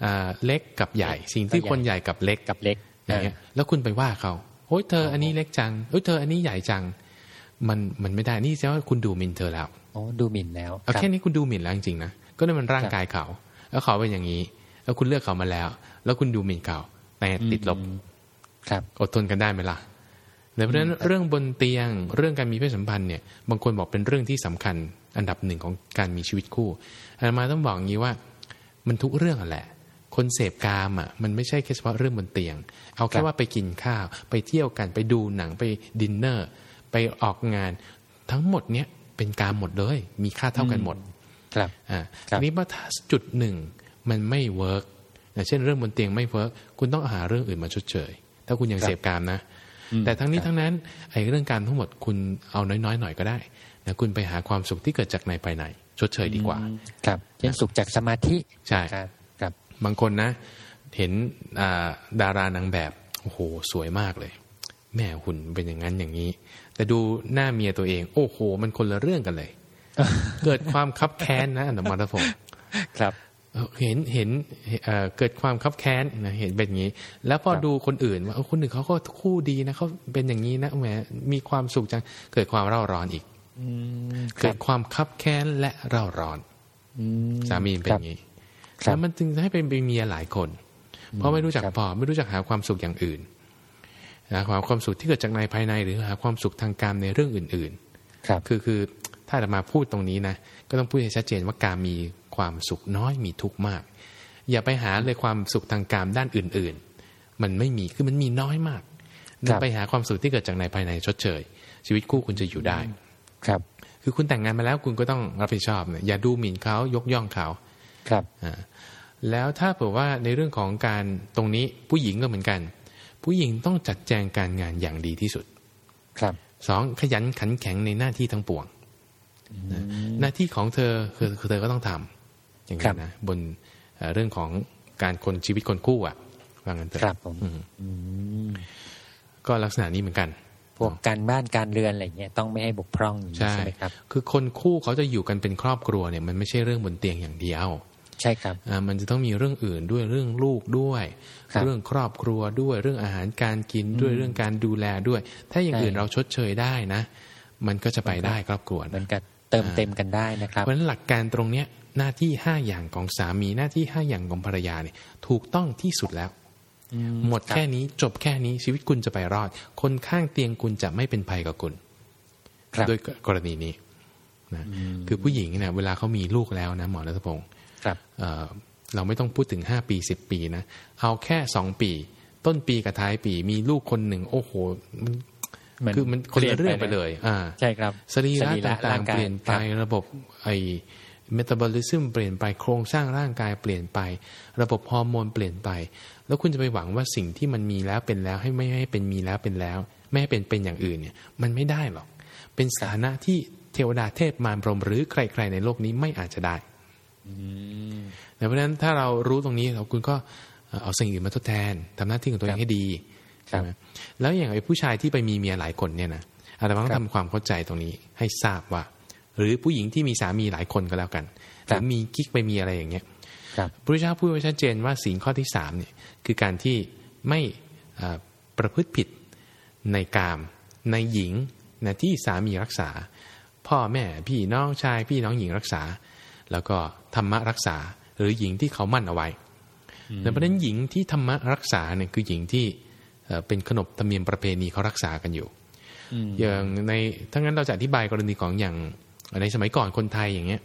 เอ่อเล็กกับใหญ่ สิ่งที่ควรใหญ่กับเล็กกับเล็ก อย่างเงี้ยแล้วคุณไปว่าเขาโอ้ยเธออันนี้เล็กจังโอ้ยเธออันนี้ใหญ่จัง มันมันไม่ได้นี่แสดงว่าคุณดูหมิ่นเธอแล้วโอ้ดูหมิ่นแล้วเอารับแค่นี้คุณดูหมิ่นแล้วจริงๆนะก็นั่นมันร่างกายเขา แล้วเขาเป็นอย่างนี้ แล้วคุณเลือกเขามาแล้ว แล้วคุณดูหมิ่นเขาแต่ติดลบ ครับ อดทนกันได้ไหมล่ะในเพราะฉะนั้นเรื่องบนเตียงเรื่องการมีเพศสัมพันธ์เนี่ย บางคนบอกเป็นเรื่องที่สำคัญ อันดับหนึ่งของการมีชีวิตคู่อาตมาต้องบอกอย่างนี้ว่า มันทุกเรื่องอะแหละ คนเสพกามอะมันไม่ใช่แค่เฉพาะเรื่องบนเตียง เอาครัแค่ว่าไปกินข้าว ไปเที่ยวกันไปดูหนังไปดินเนอร์ ไปออกงานทั้งหมดเนี้ยเป็นกามหมดเลย มีค่าเท่ากันหมด ครับอ่าครับทีนี้ว่าถ้าจุดหนึ่งมันไม่ work อย่างเช่นเรื่องบนเตียงไม่ workคุณต้องหาเรื่องอื่นมาชดเชยถ้าคุณยังเสพกามนะ แต่ทั้งนี้ทั้งนั้นไอ้เรื่องการทั้งหมดคุณเอาน้อยๆหน่อยก็ได้นะคุณไปหาความสุขที่เกิดจากในภายในชดเชยดีกว่า ครับเช่นสุขจากสมาธิใช่ครั บครับบางคนนะ เห็นอ่าดารานางแบบโอ้โหสวยมากเลย แม่หุ่นเป็นอย่างนั้นอย่างนี้ แต่ดูหน้าเมียตัวเอง โอ้โห มันคนละเรื่องกันเลย เกิดความคับแค้นนะอันดับมาทพงศ์ครับเอ่อเห็นเห็นเอ่อเกิดความคับแค้นนะเห็นเป็นอย่างนี้ แล้วพอครับดูคนอื่นว่าเออคนอื่นเขาก็คู่ดีนะเขาเป็นอย่างนี้นะแหมมีความสุขจังเกิดความเร่าร้อนอีกอืมคเกิรัดบความคับแค้นและเร่าร้อนอืมสามีเป็นอย่างนี้ครับ แล้วมันจึงให้เป็นเมียหลายคน เพราะไม่รู้จักครับพอไม่รู้จักหาความสุขอย่างอื่นหาความสุขที่เกิดจากในภายในหรือหาความสุขทางการในเรื่องอื่นครับๆคือคือถ้าจะมาพูดตรงนี้นะก็ต้องพูดให้ชัดเจนว่าการมีความสุขน้อยมีทุกข์มาก อย่าไปหาเลยความสุขทางการด้านอื่นๆ มันไม่มีคือมันมีน้อยมากครับไปหาความสุขที่เกิดจากในภายในชดเชย ชีวิตคู่คุณจะอยู่ได้ ครับ คือคุณแต่งงานมาแล้วคุณก็ต้องรับผิดชอบเนี่ยอย่าดูหมิ่นเขายกย่องเขา ครับอ่าแล้วถ้าเผื่อว่าในเรื่องของการตรงนี้ผู้หญิงก็เหมือนกัน ผู้หญิงต้องจัดแจงการงานอย่างดีที่สุด ครับสองขยันขันแข็งในหน้าที่ทั้งปวงนะหน้าที่ของเธอคือคือเธอก็ต้องทำอย่างครันี้บนะบนเอ่อเรื่องของการคนชีวิตคนคู่อะว่างั้นเถอะครับผมอืมอืมก็ลักษณะนี้เหมือนกัน พวกการบ้านการเรือนอะไรเงี้ยต้องไม่ให้บกพร่องอย่างนี้ใช่ใช่ไหมครับ คือคนคู่เขาจะอยู่กันเป็นครอบครัวเนี่ย มันไม่ใช่เรื่องบนเตียงอย่างเดียว ใช่ครับอ่ามันจะต้องมีเรื่องอื่นด้วยเรื่องลูกด้วยครับเรื่องครอบครัวด้วยเรื่องอาหารการกินด้วยเรื่องการดูแลด้วย ถ้าอย่างใช่อื่นเราชดเชยได้นะ มันก็จะไปได้ครอบครัวมันะนก็เติมเต็มกันได้นะครับเพราะฉะนั้นหลักการตรงเนี้ยหน้าที่ห้าอย่างของสามีหน้าที่ห้าอย่างของภรรยาเนี่ยถูกต้องที่สุดแล้วหมดแค่นี้จบแค่นี้ชีวิตคุณจะไปรอด คนข้างเตียงคุณจะไม่เป็นภัยกับคุณครับโดยกรณีนี้นะคือผู้หญิงเนี่ยเวลาเขามีลูกแล้วนะหมอรัตพงศ์ครับ เอ่อเราไม่ต้องพูดถึงห้าปีสิบปีนะ เอาแค่สองปี ต้นปีกับท้ายปีมีลูกคนหนึ่ง โอ้โหมันคือมันคนละเรื่องไปเลย อ่า ใช่ครับ สรีระต่างๆเปลี่ยนไประบบไอเมตาบอลิซึมเปลี่ยนไปโครงสร้างร่างกายเปลี่ยนไป ระบบฮอร์โมนเปลี่ยนไป แล้วคุณจะไปหวังว่าสิ่งที่มันมีแล้วเป็นแล้วให้ไม่ให้เป็นมีแล้วเป็นแล้ว ไม่ให้เป็นเป็นอย่างอื่นเนี่ย มันไม่ได้หรอก เป็นสถานะที่เทวดาเทพมารพรหมหรือใคร ๆ ในโลกนี้ไม่อาจจะได้ เพราะฉะนั้นถ้าเรารู้ตรงนี้เราคุณก็เอาสิ่งอื่นมาทดแทนทำหน้าที่ของตัวเองให้ดีใช่ไหมแล้วอย่างไอ้ผู้ชายที่ไปมีเมียหลายคนเนี่ยนะอาจจะต้องทำความเข้าใจตรงนี้ให้ทราบว่า หรือผู้หญิงที่มีสามีหลายคนก็แล้วกันหรือมีกิ๊กไปมีอะไรอย่างเงี้ยพระพุทธเจ้าพูดไว้ชัดเจนว่าสิ่งข้อที่สามเนี่ยคือการที่ไม่ประพฤติผิดในกาม ในหญิงนะที่สามีรักษา พ่อแม่พี่น้องชายพี่น้องหญิงรักษา แล้วก็ธรรมะรักษาหรือหญิงที่เขามั่นเอาไว้แต่ประเด็นหญิงที่ธรรมะรักษาเนี่ยคือหญิงที่เป็นขนบธรรมเนียมประเพณีเขารักษากันอยู่อย่างในทั้งนั้นเราจะอธิบายกรณีของอย่างในสมัยก่อนคนไทยอย่างเงี้ย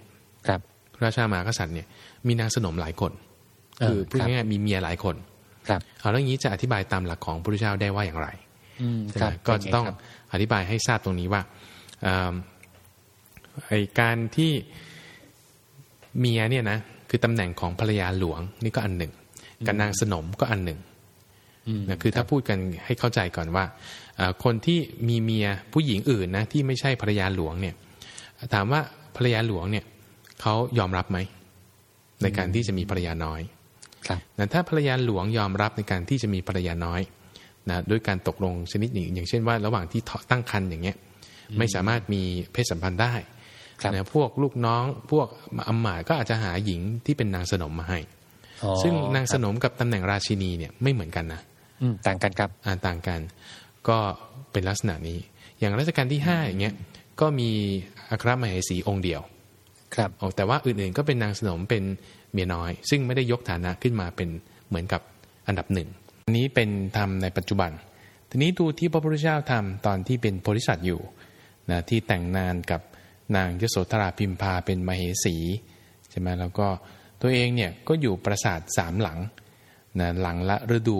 ครับราชามหากษัตริย์เนี่ยมีนางสนมหลายคนคือพูดง่ายๆมีเมียหลายคน ครับเอาแล้วงี้จะอธิบายตามหลักของพระพุทธเจ้าได้ว่าอย่างไรก็จะต้องอธิบายให้ทราบตรงนี้ว่าไอการที่ เมียเนี่ยนะคือตำแหน่งของภรรยาหลวงนี่ก็อันหนึ่งกับนางสนมก็อันหนึ่งนะคือถ้าพูดกันให้เข้าใจก่อนว่าคนที่มีเมียผู้หญิงอื่นนะที่ไม่ใช่ภรรยาหลวงเนี่ยถามว่าภรรยาหลวงเนี่ยเขายอมรับไหมในการที่จะมีภรรยาน้อยครับแต่ถ้าภรรยาหลวงยอมรับในการที่จะมีภรรยาน้อยนะด้วยการตกลงชนิดหนึ่งอย่างเช่นว่า ระหว่างที่ตั้งครรภ์อย่างเงี้ยไม่สามารถมีเพศสัมพันธ์ได้ นะพวกลูกน้องพวกอำมาตย์ก็อาจจะหาหญิงที่เป็นนางสนมมาให้ ซึ่งนางสนมกับตำแหน่งราชินีเนี่ยไม่เหมือนกันนะต่างกันครับอ่าต่างกัน ก็เป็นลักษณะนี้ อย่างรัชกาลที่ห้าอย่างเงี้ยก็มีอัครมเหสีองค์เดียว ครับแต่ว่าอื่นๆก็เป็นนางสนมเป็นเมียน้อย ซึ่งไม่ได้ยกฐานะขึ้นมาเป็นเหมือนกับอันดับหนึ่งอันนี้เป็นธรรมในปัจจุบัน ทีนี้ดูที่พระพุทธเจ้าทำตอนที่เป็นโพธิสัตว์อยู่นะที่แต่งงานกับ นางยโสธราพิมพาเป็นมเหสีใช่ไหมแล้วก็ตัวเองเนี่ยก็อยู่ปราสาทสามหลังนะหลังละฤดู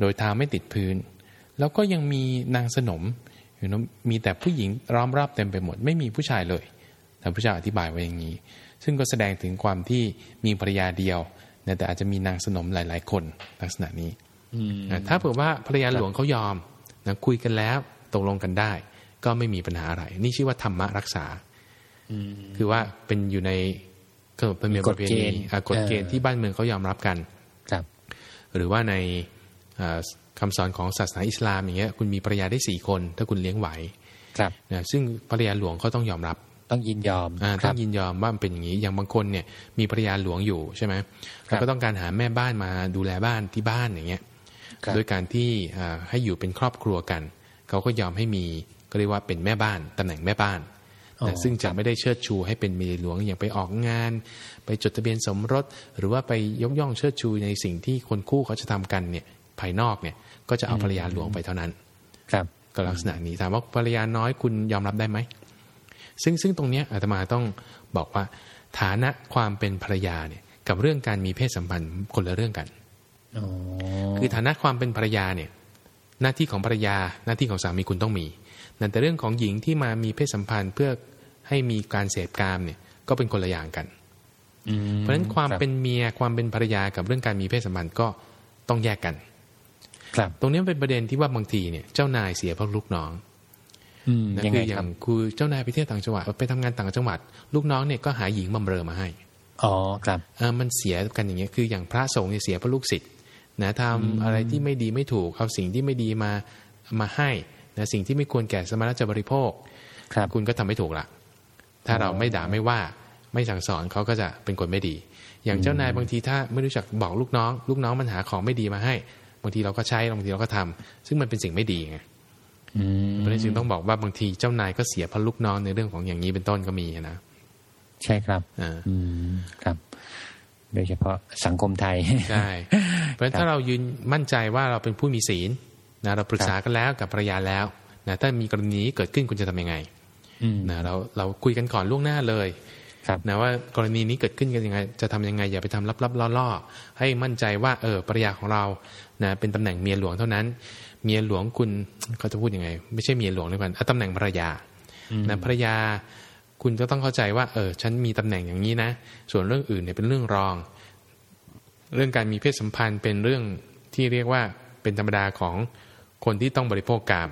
โดยเท้าไม่ติดพื้น แล้วก็ยังมีนางสนมอยู่นะมีแต่ผู้หญิงร้อมรับเต็มไปหมด ไม่มีผู้ชายเลยท่านพระเจ้าอธิบายไว้อย่างนี้ ซึ่งก็แสดงถึงความที่มีภรรยาเดียวแต่อาจจะมีนางสนมหลาย ๆ คนลักษณะนี้ถ้าเผื่อว่าภรรยาหลวงเขายอมนะคุยกันแล้วตกลงกันได้ ก็ไม่มีปัญหาอะไร นี่ชื่อว่าธรรมะรักษาคือว่าเป็นอยู่ในขนบธรรมเนียมประเพณีกฎเกณฑ์ที่บ้านเมืองเขายอมรับกันครับ หรือว่าในคำสอนของศาสนาอิสลามอย่างเงี้ย คุณมีภรรยาได้สี่คน ถ้าคุณเลี้ยงไหว ครับนะซึ่งภรรยาหลวงเขาต้องยอมรับ ต้องยินยอมต้องยินยอมว่ามันเป็นอย่างนี้ อย่างบางคนเนี่ยมีภรรยาหลวงอยู่ใช่ไหมแล้วก็ต้องการหาแม่บ้านมาดูแลบ้านที่บ้านอย่างเงี้ย โดยการที่ให้อยู่เป็นครอบครัวกัน เขาก็ยอมให้มี ก็เรียกว่าเป็นแม่บ้านตำแหน่งแม่บ้านแต่ซึ่งจะไม่ได้เชิดชูให้เป็นเมียหลวงอย่างไปออกงาน ไปจดทะเบียนสมรส หรือว่าไปยกย่องเชิดชูในสิ่งที่คนคู่เขาจะทำกันเนี่ยภายนอกเนี่ยก็จะเอาภรรยาหลวงไปเท่านั้น ครับก็ลักษณะนี้ถามว่าภรรยาน้อยคุณยอมรับได้ไหมซึ่งซึ่งตรงนี้อาตมาต้องบอกว่า ฐานะความเป็นภรรยาเนี่ยกับเรื่องการมีเพศสัมพันธ์คนละเรื่องกันคือฐานะความเป็นภรรยาเนี่ย หน้าที่ของภรรยาหน้าที่ของสามีคุณต้องมี นั่นแต่เรื่องของหญิงที่มามีเพศสัมพันธ์เพื่อให้มีการเสพกามเนี่ยก็เป็นคนละอย่างกันเพราะฉะนั้นความเป็นเมียความเป็นภรรยากับเรื่องการมีเพศสัมพันธ์ก็ต้องแยกกัน ครับ ตรงนี้เป็นประเด็นที่ว่าบางทีเนี่ยเจ้านายเสียเพราะลูกน้องนะคืออย่างคือเจ้านายไปเที่ยวต่างจังหวัดไปทำงานต่างจังหวัด ลูกน้องเนี่ยก็หาหญิงบำเรอมาให้ อ๋อครับเออมันเสียกันอย่างเงี้ยคืออย่างพระสงฆ์เนี่ยเสียเพราะลูกศิษย์นะทำอะไรที่ไม่ดีไม่ถูกเอาสิ่งที่ไม่ดีมามาให้ นะสิ่งที่ไม่ควรแก่สมณะจะบริโภคครับคุณก็ทำไม่ถูกละถ้าเราไม่ด่าไม่ว่าไม่สั่งสอนเขาก็จะเป็นคนไม่ดี อย่างเจ้านายบางทีถ้าไม่รู้จักบอกลูกน้อง ลูกน้องมันหาของไม่ดีมาให้บางทีเราก็ใช้บางทีเราก็ทำซึ่งมันเป็นสิ่งไม่ดีไงเพราะฉะนั้นจึงต้องบอกว่าบางทีเจ้านายก็เสียเพราะลูกน้องในเรื่องของอย่างนี้เป็นต้นก็มีนะใช่ครับอ่าครับ โดยเฉพาะสังคมไทยใช่เพราะฉะนั้นถ้าเรายืนมั่นใจว่าเราเป็นผู้มีศีล นะเราปรึกษากันแล้วกับภรรยาแล้วนะถ้ามีกรณีเกิดขึ้นคุณจะทำยังไงนะเราเราคุยกันก่อนล่วงหน้าเลยนะว่ากรณีนี้เกิดขึ้นกันยังไง จะทำยังไง อย่าไปทำลับๆล่อๆให้มั่นใจว่าเออภรรยาของเรานะเป็นตำแหน่งเมียหลวงเท่านั้น เมียหลวงคุณเขาจะพูดยังไง ไม่ใช่เมียหลวงด้วยกันเอาตำแหน่งภรรยานะภรรยาคุณก็ต้องเข้าใจว่า เออ ฉันมีตำแหน่งอย่างนี้นะ ส่วนเรื่องอื่นเนี่ยเป็นเรื่องรอง เรื่องการมีเพศสัมพันธ์เป็นเรื่องที่เรียกว่าเป็นธรรมดาของ คนที่ต้องบริโภคกาม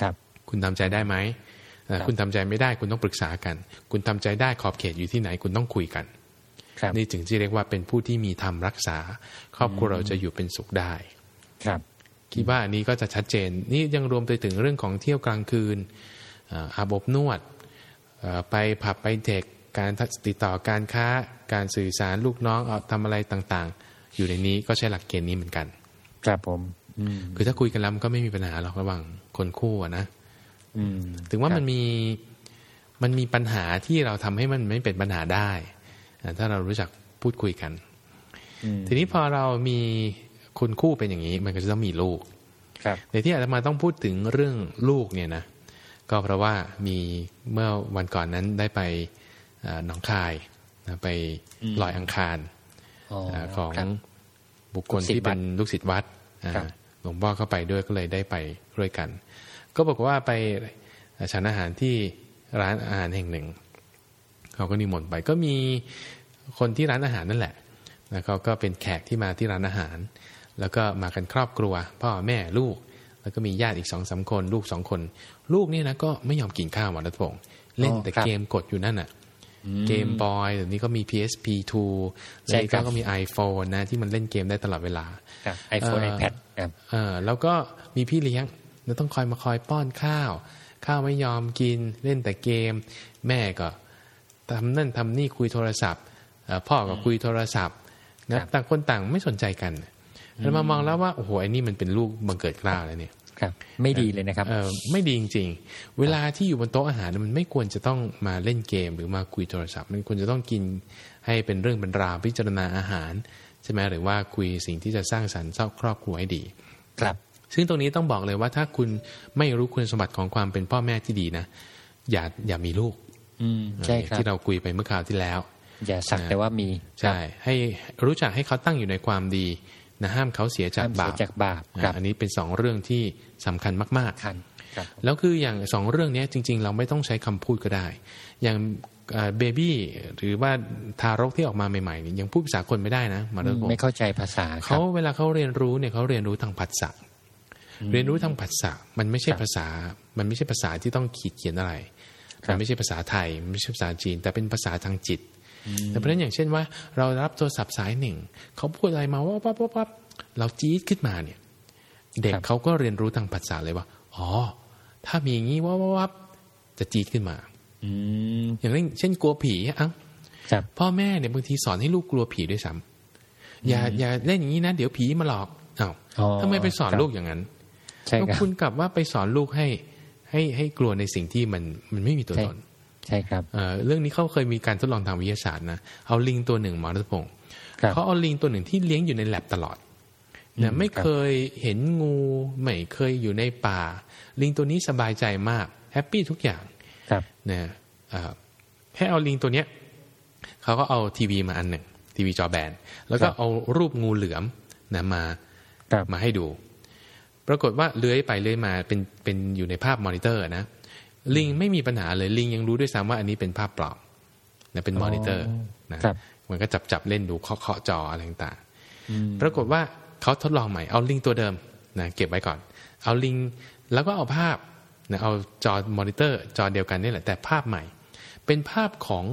ครับ คุณทำใจได้ไหมเอ่อครับคุณทำใจไม่ได้คุณต้องปรึกษากัน คุณทำใจได้ขอบเขตอยู่ที่ไหนคุณต้องคุยกันครับนี่จึงที่เรียกว่าเป็นผู้ที่มีธรรมรักษา ครอบครัวเราจะอยู่เป็นสุขได้ ครับ คิดว่าอันนี้ก็จะชัดเจน นี่ยังรวมไปถึงเรื่องของเที่ยวกลางคืนอ่าอาบอบนวดเอ่อไปผับไปเด็กการติดต่อการค้า การสื่อสารลูกน้องเอาทำอะไรต่างๆ อยู่ในนี้ก็ใช้หลักเกณฑ์นี้เหมือนกัน ครับผมอืม คือถ้าคุยกันแล้วมันก็ไม่มีปัญหาหรอกระหว่างคนคู่อะนะอืมถึงว่าครับมันมีมันมีปัญหาที่เราทำให้มันไม่เป็นปัญหาได้อ่าถ้าเรารู้จักพูดคุยกันอืมทีนี้พอเรามีคนคู่เป็นอย่างนี้ มันก็จะต้องมีลูกครับในที่อาตมาต้องพูดถึงเรื่องลูกเนี่ยนะก็เพราะว่ามีเมื่อวันก่อนนั้นได้ไปเอ่อหนองคายนะไปอืมลอยอังคารอ๋อเอ่อของครับบุคคลลูกศิษย์ที่เป็นลูกศิษย์วัดอ่าครับ หลวงพ่อเข้าไปด้วยก็เลยได้ไปด้วยกัน ก็บอกว่าไปฉันอาหารที่ร้านอาหารแห่งหนึ่งเขาก็นิมนต์ไปก็มีคนที่ร้านอาหารนั่นแหละแล้วเขาก็เป็นแขกที่มาที่ร้านอาหาร แล้วก็มากันครอบครัว พ่อแม่ลูก แล้วก็มีญาติอีกสองสามคน ลูกสองคน ลูกนี่นะก็ไม่ยอมกินข้าวหมอรัตพงศ์เล่นแต่ครับเกมกดอยู่นั่นน่ะ เกมบอยเดี๋ยวนี้ก็มี PSP 2ใช่แล้วครับก็มี iPhone นะที่มันเล่นเกมได้ตลอดเวลาครับไอโฟนเอ่ไออแพดครับเออแล้วก็มีพี่เลี้ยงแล้วต้องคอยมาคอยป้อนข้าว ข้าวไม่ยอมกินเล่นแต่เกม แม่ก็ทำนั่นทำนี่คุยโทรศัพท์เอ่อพ่อก็คุยโทรศัพท์นะครับต่างคนต่างไม่สนใจกันแล้วมามองแล้วว่าโอ้โหไอ้นี่มันเป็นลูกบังเกิดกล้าวแล้วเนี่ย ครับ ไม่ดีเลยนะครับเออไม่ดีจริง ๆ เวลาที่อยู่บนโต๊ะอาหารเนี่ยมันไม่ควรจะต้องมาเล่นเกมหรือมาคุยโทรศัพท์ มันควรจะต้องกินให้เป็นเรื่องเป็นราวพิจารณาอาหารใช่ไหมหรือว่าคุยสิ่งที่จะสร้างสรรค์เจ้าครอบครัวให้ดี ครับ ซึ่งตรงนี้ต้องบอกเลยว่าถ้าคุณไม่รู้คุณสมบัติของความเป็นพ่อแม่ที่ดีนะอย่าอย่ามีลูก อืมใช่ครับที่เราคุยไปเมื่อคราวที่แล้ว อย่าสักแต่ว่ามีใช่ ให้รู้จักให้เขาตั้งอยู่ในความดี นะห้ามเขาเสียจากห้ามเสีบายปจากบาปอะครับอันนี้เป็นสองเรื่องที่สำคัญมากๆคันครับแล้วคืออย่างสองเรื่องเนี้ยจริง ๆ เราไม่ต้องใช้คำพูดก็ได้ อย่างเบบี้หรือว่าทารกที่ออกมาใหม่ๆเนี่ยยังพูดภาษาคนไม่ได้นะมาเรื่องผมไม่เข้าใจภาษาครัเขาบเวลาเขาเรียนรู้เนี่ยเขาเรียนรู้ทางผัสสะเรียนรู้ทางผัสสะมันไม่ใช่ครับภาษา มันไม่ใช่ภาษาที่ต้องขีดเขียนอะไรครับมันไม่ใช่ภาษาไทยมันไม่ใช่ภาษาจีน แต่เป็นภาษาทางจิต แต่เพราะฉะนั้นอย่างเช่นว่า เรารับโทรศัพท์สายหนึ่งเขาพูดอะไรมาว่าปั๊บปั๊บปั๊บเราจี๊ดขึ้นมาเนี่ย เด็กครับเขาก็เรียนรู้ทางภาษาเลยว่าอ๋อ ถ้ามีอย่างนี้ว่าว่าว่าจะจี๊ดขึ้นมาอืมอย่างเช่นเช่นกลัวผีอะครับพ่อแม่เนี่ยบางทีสอนให้ลูกกลัวผีด้วยซ้ำอย่าอย่าเล่นอย่างนี้นะเดี๋ยวผีมาหลอกอ้าวอ๋อทำไมไปสอนครับลูกอย่างนั้นใช่แล้วครับคุณกลับว่าไปสอนลูกให้ ให้ให้กลัวในสิ่งที่มันมันไม่มีตัวใช่ตน ใช่ครับเอ่อเรื่องนี้เขาเคยมีการทดลองทางวิทยาศาสตร์นะเอาลิงตัวหนึ่งหมอรัตพงศ์ครับเขาเอาลิงตัวหนึ่งที่เลี้ยงอยู่ในแลบตลอดอืมนะไม่ครับเคยเห็นงูไม่เคยอยู่ในป่า ลิงตัวนี้สบายใจมากแฮปปี้ทุกอย่างครับนะเอ่อแค่เอาลิงตัวเนี้ยเขาก็เอาทีวีมาอันหนึ่งทีวีจอแบนแล้วก็ครับเอารูปงูเหลือมนะมาครับมาให้ดู ปรากฏว่าเลื้อยไปเลื้อยมาเป็นเป็นอยู่ในภาพมอนิเตอร์นะ ลิงไม่มีปัญหาเลยลิงยังรู้ด้วยซ้ำว่าอันนี้เป็นภาพปลอมนะเป็นมอนิเตอร์นะครับมันก็จับจับเล่นดูเคาะเคาะจออะไรต่างๆอืมปรากฏว่าเขาทดลองใหม่เอาลิงตัวเดิมนะเก็บไว้ก่อน เอาลิงแล้วก็เอาภาพนะเอาจอมอนิเตอร์จอเดียวกันนี่แหละแต่ภาพใหม่ เป็นภาพของ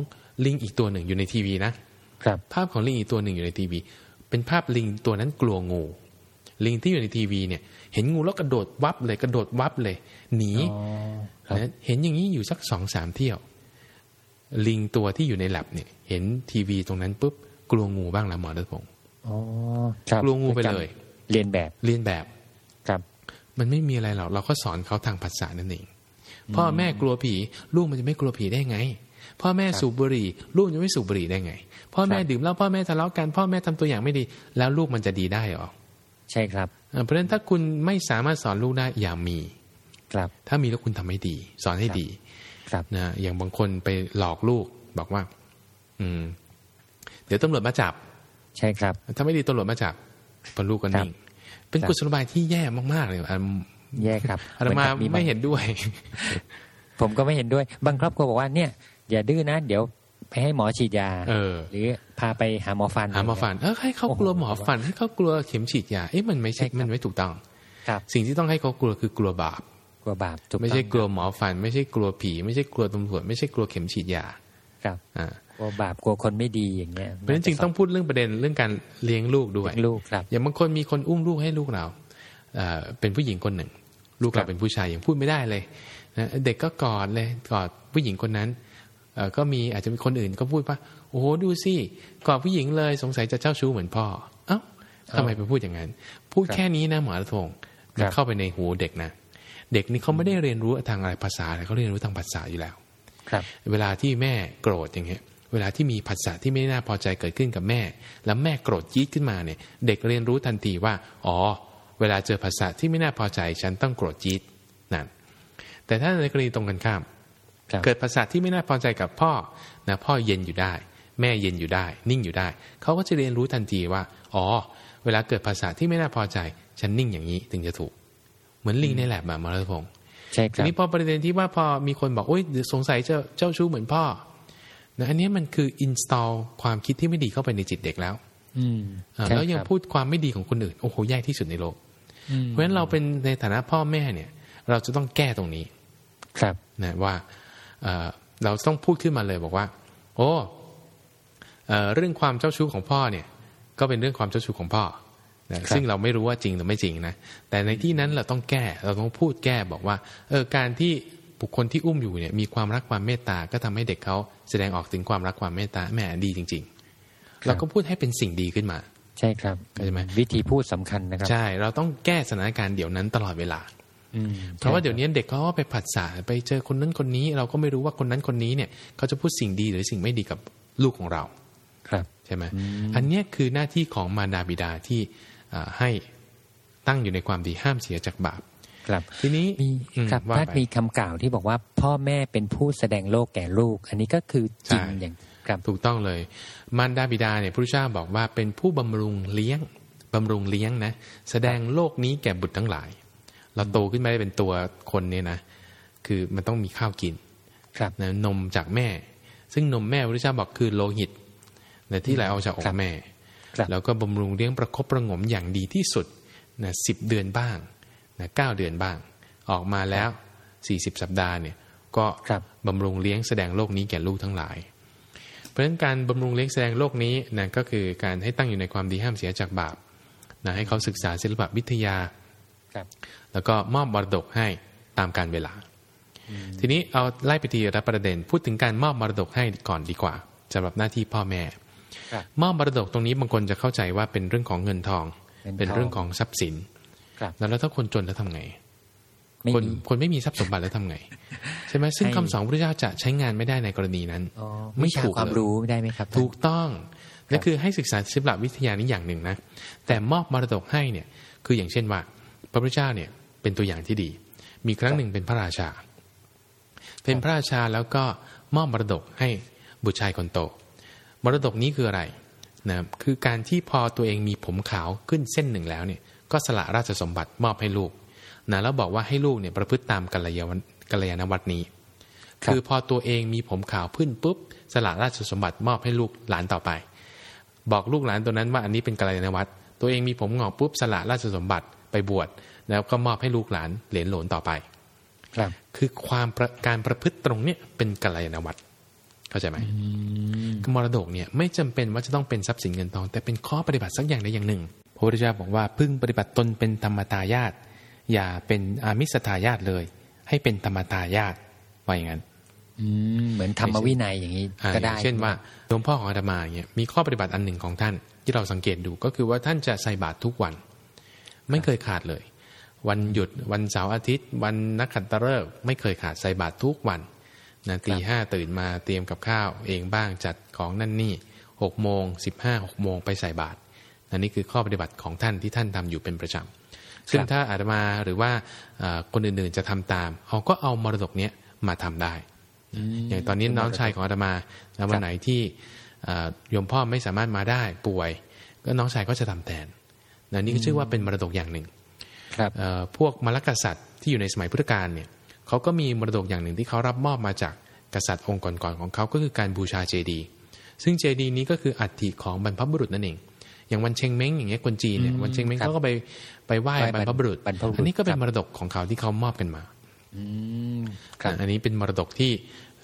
ลิงอีกตัวหนึ่งอยู่ในทีวีนะครับภาพของลิงอีกตัวหนึ่งอยู่ในทีวี เป็นภาพลิงตัวนั้นกลัวงู ลิงที่อยู่ในทีวีเนี่ย เห็นงูแล้วกระโดดวับเลยกระโดดวับเลย หนีอ๋อครับนะเห็นอย่างนี้อยู่สักสองสามเที่ยว ลิงตัวที่อยู่ในแลบเนี่ย เห็นทีวีตรงนั้นปุ๊บกลัวงูบ้างแล้วหมอรัตพงศ์อ๋อครับกลัวงูไปเลย เรียนแบบเรียนแบบครับ มันไม่มีอะไรหรอกเราก็สอนเขาทางภาษานั่นเองพ่อแม่กลัวผีลูกมันจะไม่กลัวผีได้ไง พ่อแม่ครับสูบบุหรี่ ลูกจะไม่สูบบุหรี่ได้ไง พ่อแม่ครับดื่มเหล้าพ่อแม่ทะเลาะกันพ่อแม่ทำตัวอย่างไม่ดี แล้วลูกมันจะดีได้หรอใช่ครับ เออเพราะฉะนั้นถ้าคุณไม่สามารถสอนลูกได้อย่ามี ครับ ถ้ามีแล้วคุณทำให้ดี สอนให้ครับดี ครับนะอย่างบางคนไปหลอกลูกบอกว่า อืม เดี๋ยวตำรวจมาจับ ใช่ครับ ถ้าไม่ดีตำรวจมาจับพอลูกก็นิ่งเป็นกุศโลบายที่แย่มากๆเลยอาแย่ครับอาตมาเหอนกับไม่เห็นด้วย ผมก็ไม่เห็นด้วย บางครอบครัวบอกว่าเนี่ย อย่าดื้อนะ เดี๋ยว ไปให้หมอฉีดยา เออ หรือพาไปหาหมอฟัน หาหมอฟัน เออให้เขากลัวหมอฟัน ให้เขากลัวเข็มฉีดยา เอ๊ะมันไม่ใช่ใช่ครับมันไม่ถูกต้อง ครับ สิ่งที่ต้องให้เขากลัวคือกลัวบาป กลัวบาปถูกต้องไม่ใช่กลัวหมอฟัน ไม่ใช่กลัวผี ไม่ใช่กลัวตำรวจ ไม่ใช่กลัวเข็มฉีดยา ครับ อ่ากลัวบาป กลัวคนไม่ดีอย่างเงี้ย เพราะฉะนั้นจึงต้องพูดเรื่องประเด็นเรื่องการเลี้ยงลูกด้วยเลี้ยงลูกครับ อย่างบางคนมีคนอุ้มลูกให้ลูกเราเอ่อเป็นผู้หญิงคนหนึ่ง ลูกครัเราบเป็นผู้ชายยังพูดไม่ได้เลยนะเด็กก็กอดเลยกอดผู้หญิงคนนั้นเอ่อ ก็มีอาจจะมีคนอื่นก็พูดว่าโอ้โหดูสิกอดผู้หญิงเลยสงสัยจะเจ้าชู้เหมือนพ่อ เอ้าทำไมไปพูดอย่างนั้น พูดแค่นี้นะหมอรัตพงศ์มันเข้าไปในหูเด็กนะเด็กนี่เขาไม่ได้เรียนรู้ทางอะไรภาษาอะไรเขาเรียนรู้ทางภาษาอยู่แล้ว ครับ เวลาที่แม่โกรธอย่างเงี้ย เวลาที่มีผัสสะที่ไม่น่าพอใจเกิดขึ้นกับแม่ แล้วแม่โกรธจี๊ดขึ้นมาเนี่ย เด็กเรียนรู้ทันทีว่า อ๋อ เวลาเจอผัสสะที่ไม่น่าพอใจ ฉันต้องโกรธจี๊ดนั่นแต่ถ้าในกรณีตรงกันข้ามครับ เกิดผัสสะที่ไม่น่าพอใจกับพ่อนะพ่อเย็นอยู่ได้ แม่เย็นอยู่ได้ นิ่งอยู่ได้ เขาก็จะเรียนรู้ทันทีว่า อ๋อ เวลาเกิดผัสสะที่ไม่น่าพอใจ ฉันนิ่งอย่างนี้ถึงจะถูก เหมือนลิงในแลบแบบมารัตพงศ์ใช่คทีรับนี้พอประเด็นที่ว่าพอมีคนบอกโอ้ยเดี๋ยวสงสัยจะเจ้าชู้เหมือนพ่อนะอันนี้มันคือ install ความคิดที่ไม่ดีเข้าไปในจิตเด็กแล้ว อืมอ่าใช่แล้วยังครับพูดความไม่ดีของคนอื่นโอ้โหแย่ที่สุดในโลกอืมเพราะฉะนั้นเราเป็นในฐานะพ่อแม่เนี่ย เราจะต้องแก้ตรงนี้ ครับนะว่า เอ่อเราต้องพูดขึ้นมาเลยบอกว่า โอ้เอ่อเรื่องความเจ้าชู้ของพ่อเนี่ย ก็เป็นเรื่องความเจ้าชู้ของพ่อนะซึ่งเราไม่รู้ว่าจริงหรือไม่จริงนะแต่ในที่นั้นเราต้องแก้เราต้องพูดแก้บอกว่าเออการที่บุคคลที่อุ้มอยู่เนี่ยมีความรักความเมตตาก็ทำให้เด็กเขาแสดงออกถึงความรักความเมตตาแหมดีจริง ๆ เราก็พูดให้เป็นสิ่งดีขึ้นมา ใช่ครับเข้าใจไหมวิธีพูดสำคัญนะครับ ใช่ เราต้องแก้สถานการณ์เดี๋ยวนั้นตลอดเวลาอืม เพราะว่าเดี๋ยวนี้เด็กเขาก็ไปผัดสาไปเจอคนนั้นคนนี้ เราก็ไม่รู้ว่าคนนั้นคนนี้เนี่ยเขาจะพูดสิ่งดีหรือสิ่งไม่ดีกับลูกของเรา ครับใช่ไหมอันเนี้ยคือหน้าที่ของมารดาบิดาที่อ่าให้ตั้งอยู่ในความดีห้ามเสียจากบาปครับทีนี้มีอืมครับว่าถ้าไปมีคำกล่าวที่บอกว่าพ่อแม่เป็นผู้แสดงโลกแก่ลูก อันนี้ก็คือจริงใช่อย่างครับถูกต้องเลย มารดาบิดาเนี่ยพระพุทธเจ้าบอกว่าเป็นผู้บำรุงเลี้ยงบำรุงเลี้ยงนะ แสดงโลกนี้แก่บุตรทั้งหลาย เราโตขึ้นมาได้เป็นตัวคนเนี่ยนะคือมันต้องมีข้าวกิน ครับนะนมจากแม่ ซึ่งนมแม่พระพุทธเจ้าบอกคือโลหิตนะที่ไหลออกจากอครักบแม่ครับแล้วก็บำรุงเลี้ยงประคบประหงมอย่างดีที่สุดนะสิบเดือนบ้างนะเก้าเดือนบ้าง ออกมาแล้วสี่สิบสัปดาห์เนี่ยก็ครับบำรุงเลี้ยงแสดงโลกนี้แก่ลูกทั้งหลาย เพราะฉะนั้นการบำรุงเลี้ยงแสดงโลกนี้นะก็คือการให้ตั้งอยู่ในความดีห้ามเสียจากบาปนะให้เขาศึกษาศิลปวิทยาครับ แล้วก็มอบมรดกให้ตามการเวลา ทีนี้เอาไล่ไปทีละประเด็น พูดถึงการมอบมรดกให้ก่อนดีกว่าสำหรับหน้าที่พ่อแม่ครับมอบมรดกตรงนี้บางคนจะเข้าใจว่าเป็นเรื่องของเงินทองเงินทองเป็นเรื่องของทรัพย์สินครับแล้วแล้วถ้าคนจนแล้วทำไงไม่คนมีคนไม่มีทรัพย์สมบัติแล้วทำไง ใช่ไหมซึ่งให้คำสอนพระพุทธเจ้าจะใช้งานไม่ได้ในกรณีนั้นอ๋อไม่วิชาถูกความเลยรู้ได้ไหมครับ ถูกต้องนั่นคือให้ศึกษาศิลปวิทยานี้อย่างหนึ่งนะแต่มอบมรดกให้เนี่ยคืออย่างเช่นว่า พระพุทธเจ้าเนี่ย เป็นตัวอย่างที่ดี มีครั้งหนึ่งเป็นพระราชา เป็นพระราชาแล้วก็มอบมรดกให้บุตรชายคนโต มรดกนี้คืออะไรนะคือการที่พอตัวเองมีผมขาวขึ้นเส้นหนึ่งแล้วเนี่ยก็สละราชสมบัติมอบให้ลูกนะแล้วบอกว่าให้ลูกเนี่ยประพฤติตามกัลยาณกัลยาณวัตรนี้ครับคือพอตัวเองมีผมขาวขึ้นปุ๊บ สละราชสมบัติมอบให้ลูกหลานต่อไป บอกลูกหลานตัวนั้นว่าอันนี้เป็นกัลยาณวัตรตัวเองมีผมงอกปุ๊บสละราชสมบัติไปบวช แล้วก็มอบให้ลูกหลานเหลนโหลนต่อไป ครับ คือความประการประพฤติตรงเนี้ยเป็นกัลยาณวัตรเข้าใจไหมมรดกเนี่ยไม่จำเป็นว่าจะต้องเป็นทรัพย์สินเงินทอง แต่เป็นข้อปฏิบัติสักอย่างใดอย่างหนึ่งพระพุทธเจ้าบอกว่าพึ่งปฏิบัติตนเป็นธรรมทายาทอย่าเป็นอามิสทายาทเลย ให้เป็นธรรมทายาทว่าอย่างนั้นอืมเหมือนธรรมวินัยอย่างนี้อ่าก็อได้ย่างเช่นว่าหลวงพ่อของอาตมาเนี่ยมีข้อปฏิบัติอันหนึ่งของท่าน ที่เราสังเกตดูก็คือว่าท่านจะใส่บาตรทุกวัน ไม่เคยขาดเลย วันหยุด วันเสาร์อาทิตย์ วันนักขัตฤกษ์ไม่เคยขาดใส่บาตรทุกวันนะตีห้าตื่นมาเตรียมกับข้าว เองบ้างจัดของนั่นนี่หกโมงสิบห้าหกโมงไปใส่บาตรอันนี้คือข้อปฏิบัติของท่านที่ท่านทำอยู่เป็นประจำซึ่งถ้าอาตมาหรือว่าเอ่อคนอื่นๆจะทำตามเขาก็เอามรดกเนี้ยมาทำได้ อย่างตอนนี้น้องชายของอาตมาแล้ววันไหนที่เอ่อโยมพ่อไม่สามารถมาได้ป่วย ก็น้องชายก็จะทำแทนนะนี่ก็ชื่อว่าเป็นมรดกอย่างหนึ่งครับเอ่อ พวกมรรคกษัตริย์ที่อยู่ในสมัยพุทธกาลเนี่ยเขาก็มีมรดกอย่างหนึ่งที่เขารับมอบมาจากกษัตริย์องค์ก่อนๆของเขาก็คือการบูชาเจดีย์ซึ่งเจดีย์นี้ก็คืออัฐิของบรรพบุรุษนั่นเอง อย่างวันเชงเม้งอย่างเงี้ยคนจีนเนี่ยอืมวันเชงเม้งครับเขาก็ไปไปไหว้ไหว้บรรพบุรุษบรรพบุรุษอันนี้ก็เป็คนรับมรดกของเขาที่เขามอบกันมาอืมครับอันนี้เป็นมรดกที่